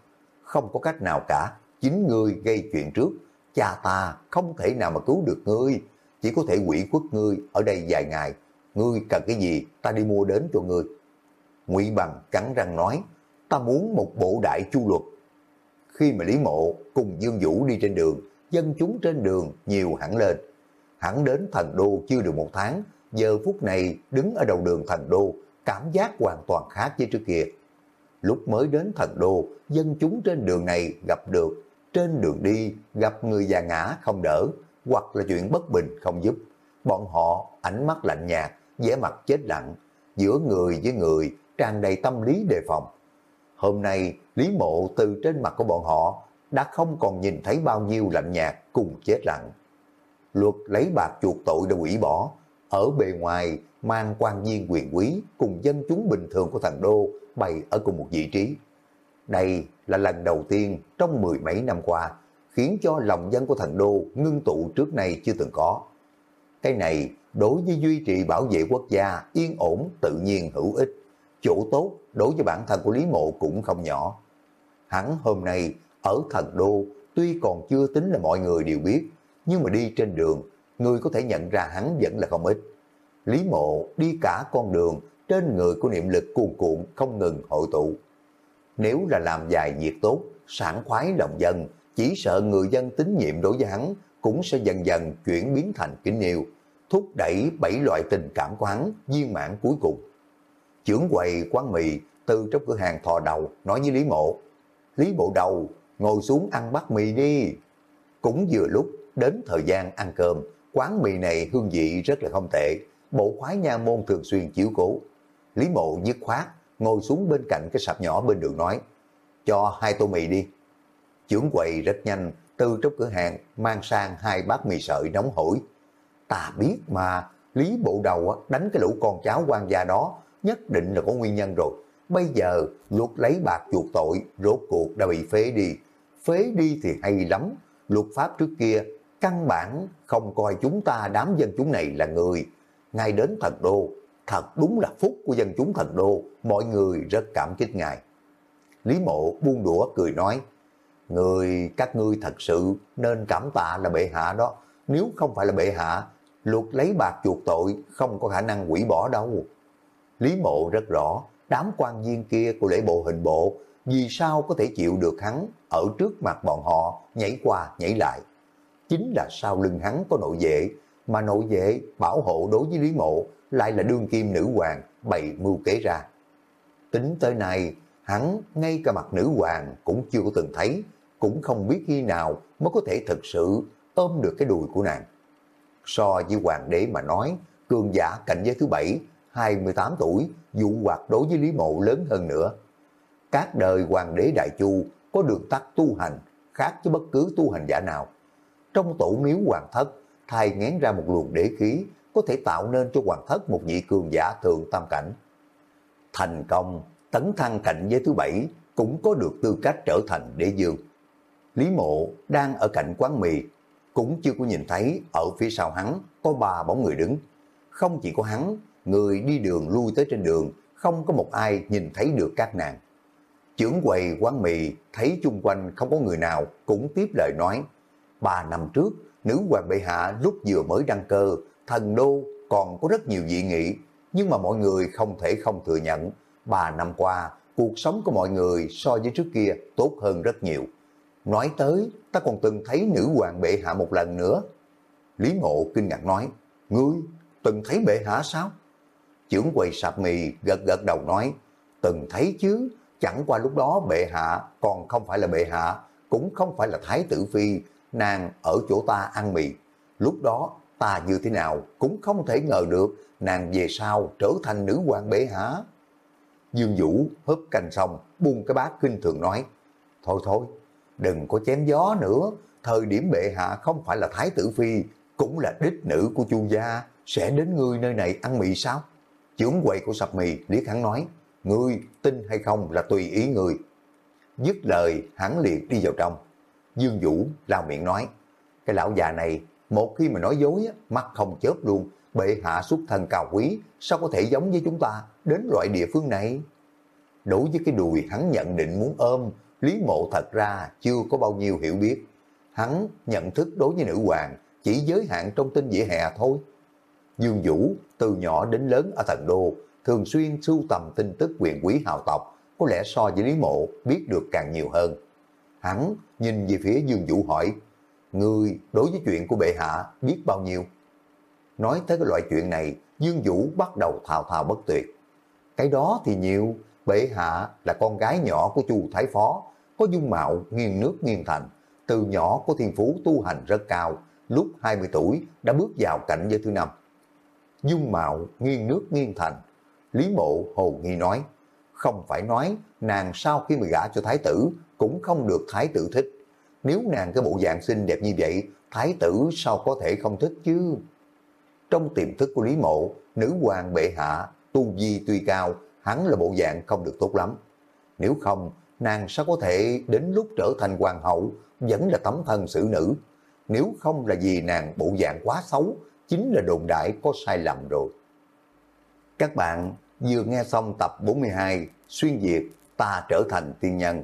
không có cách nào cả, chính ngươi gây chuyện trước, cha ta không thể nào mà cứu được ngươi, chỉ có thể quỷ quất ngươi ở đây vài ngày, ngươi cần cái gì ta đi mua đến cho ngươi. Ngụy Bằng cắn răng nói, ta muốn một bộ đại chu luật. Khi mà Lý Mộ cùng Dương Vũ đi trên đường, dân chúng trên đường nhiều hẳn lên hắn đến thần đô chưa được một tháng, giờ phút này đứng ở đầu đường thần đô, cảm giác hoàn toàn khác với trước kia. Lúc mới đến thần đô, dân chúng trên đường này gặp được, trên đường đi gặp người già ngã không đỡ, hoặc là chuyện bất bình không giúp. Bọn họ ánh mắt lạnh nhạt, vẻ mặt chết lặng, giữa người với người tràn đầy tâm lý đề phòng. Hôm nay, Lý Mộ từ trên mặt của bọn họ đã không còn nhìn thấy bao nhiêu lạnh nhạt cùng chết lặng. Luật lấy bạc chuột tội đã hủy bỏ, ở bề ngoài mang quan viên quyền quý cùng dân chúng bình thường của thần đô bày ở cùng một vị trí. Đây là lần đầu tiên trong mười mấy năm qua khiến cho lòng dân của thần đô ngưng tụ trước nay chưa từng có. Cái này đối với duy trì bảo vệ quốc gia yên ổn tự nhiên hữu ích, chỗ tốt đối với bản thân của Lý Mộ cũng không nhỏ. Hắn hôm nay ở thần đô tuy còn chưa tính là mọi người đều biết, nhưng mà đi trên đường, người có thể nhận ra hắn vẫn là không ít. Lý Mộ đi cả con đường, trên người của niệm lực cuồn cuộn không ngừng hội tụ. Nếu là làm dài việc tốt, sản khoái lòng dân, chỉ sợ người dân tín nhiệm đối với hắn cũng sẽ dần dần chuyển biến thành kính yêu, thúc đẩy bảy loại tình cảm của hắn viên mãn cuối cùng. Trưởng quầy quán mì từ trong cửa hàng thò đầu nói với Lý Mộ, Lý Mộ đầu, ngồi xuống ăn bát mì đi. Cũng vừa lúc đến thời gian ăn cơm, quán mì này hương vị rất là không tệ, bộ khoái nha môn thường xuyên chiếu cố. Lý Mộ dứt khoát, ngồi xuống bên cạnh cái sạp nhỏ bên đường nói, cho hai tô mì đi. Chưởng quầy rất nhanh, từ trong cửa hàng mang sang hai bát mì sợi nóng hổi. Ta biết mà, Lý Bộ Đầu đánh cái lũ con cháu quan gia đó, nhất định là có nguyên nhân rồi. Bây giờ, luật lấy bạc chuộc tội, rốt cuộc đã bị phế đi. Phế đi thì hay lắm, luật pháp trước kia, căn bản không coi chúng ta đám dân chúng này là người. Ngay đến thần đô, thật đúng là phúc của dân chúng thần đô, mọi người rất cảm kích ngài. Lý mộ buông đũa cười nói, người các ngươi thật sự nên cảm tạ là bệ hạ đó, nếu không phải là bệ hạ, luật lấy bạc chuộc tội không có khả năng quỷ bỏ đâu. Lý mộ rất rõ, đám quan viên kia của lễ bộ hình bộ, vì sao có thể chịu được hắn ở trước mặt bọn họ nhảy qua nhảy lại. Chính là sau lưng hắn có nội vệ, mà nội vệ bảo hộ đối với Lý mộ lại là đương kim nữ hoàng bày mưu kế ra. Tính tới nay, hắn ngay cả mặt nữ hoàng cũng chưa có từng thấy, cũng không biết khi nào mới có thể thực sự ôm được cái đùi của nàng. So với hoàng đế mà nói, cường giả cảnh giới thứ bảy, 28 tuổi, dụ hoạt đối với Lý Mộ lớn hơn nữa. Các đời hoàng đế Đại Chu có đường tắt tu hành, khác với bất cứ tu hành giả nào. Trong tổ miếu hoàng thất, thai ngén ra một luồng đế khí, có thể tạo nên cho hoàng thất một vị cường giả thượng tam cảnh. Thành công, tấn thăng cảnh giới thứ bảy cũng có được tư cách trở thành đế dương. Lý mộ đang ở cạnh quán mì, cũng chưa có nhìn thấy ở phía sau hắn có ba bóng người đứng. Không chỉ có hắn, người đi đường lui tới trên đường, không có một ai nhìn thấy được các nàng. Trưởng quầy quán mì thấy chung quanh không có người nào cũng tiếp lời nói, ba năm trước, nữ hoàng bệ hạ lúc vừa mới đăng cơ, thần đô còn có rất nhiều dị nghị, nhưng mà mọi người không thể không thừa nhận, ba năm qua, cuộc sống của mọi người so với trước kia tốt hơn rất nhiều. Nói tới, ta còn từng thấy nữ hoàng bệ hạ một lần nữa. Lý Mộ kinh ngạc nói, ngươi từng thấy bệ hạ sao? Trưởng quầy sạp mì gật gật đầu nói, từng thấy chứ, chẳng qua lúc đó bệ hạ còn không phải là bệ hạ, cũng không phải là thái tử phi, nàng ở chỗ ta ăn mì. Lúc đó ta như thế nào cũng không thể ngờ được nàng về sau trở thành nữ hoàng bể hả Dương Vũ hớp canh xong, buông cái bát kinh thường nói, thôi thôi, đừng có chém gió nữa, thời điểm bệ hạ không phải là thái tử phi, cũng là đích nữ của chu gia, sẽ đến ngươi nơi này ăn mì sao? Chưởng quầy của sập mì liếc hắn nói, ngươi tin hay không là tùy ý người Dứt lời hắn liền đi vào trong. Dương Vũ lao miệng nói, cái lão già này một khi mà nói dối mắt không chớp luôn, bệ hạ xuất thân cao quý, sao có thể giống với chúng ta đến loại địa phương này? Đối với cái đùi hắn nhận định muốn ôm, Lý Mộ thật ra chưa có bao nhiêu hiểu biết. Hắn nhận thức đối với nữ hoàng chỉ giới hạn trong tin dĩa hè thôi. Dương Vũ từ nhỏ đến lớn ở thần đô, thường xuyên sưu tầm tin tức quyền quý hào tộc, có lẽ so với Lý Mộ biết được càng nhiều hơn. Hắn nhìn về phía Dương Vũ hỏi, Người đối với chuyện của bệ hạ biết bao nhiêu? Nói tới cái loại chuyện này, Dương Vũ bắt đầu thào thào bất tuyệt. Cái đó thì nhiều, bệ hạ là con gái nhỏ của chu Thái Phó, có dung mạo nghiêng nước nghiêng thành, từ nhỏ có thiên phú tu hành rất cao, lúc 20 tuổi đã bước vào cảnh giới thứ năm. Dung mạo nghiêng nước nghiêng thành, Lý Mộ hồ nghi nói, không phải nói nàng sau khi mà gả cho thái tử cũng không được thái tử thích. Nếu nàng cái bộ dạng xinh đẹp như vậy, thái tử sao có thể không thích chứ? Trong tiềm thức của Lý Mộ, nữ hoàng bệ hạ, tu vi tuy cao, hắn là bộ dạng không được tốt lắm. Nếu không, nàng sao có thể đến lúc trở thành hoàng hậu, vẫn là tấm thân xử nữ. Nếu không là vì nàng bộ dạng quá xấu, chính là đồn đại có sai lầm rồi. Các bạn vừa nghe xong tập 42 Xuyên Việt Ta Trở Thành Tiên Nhân.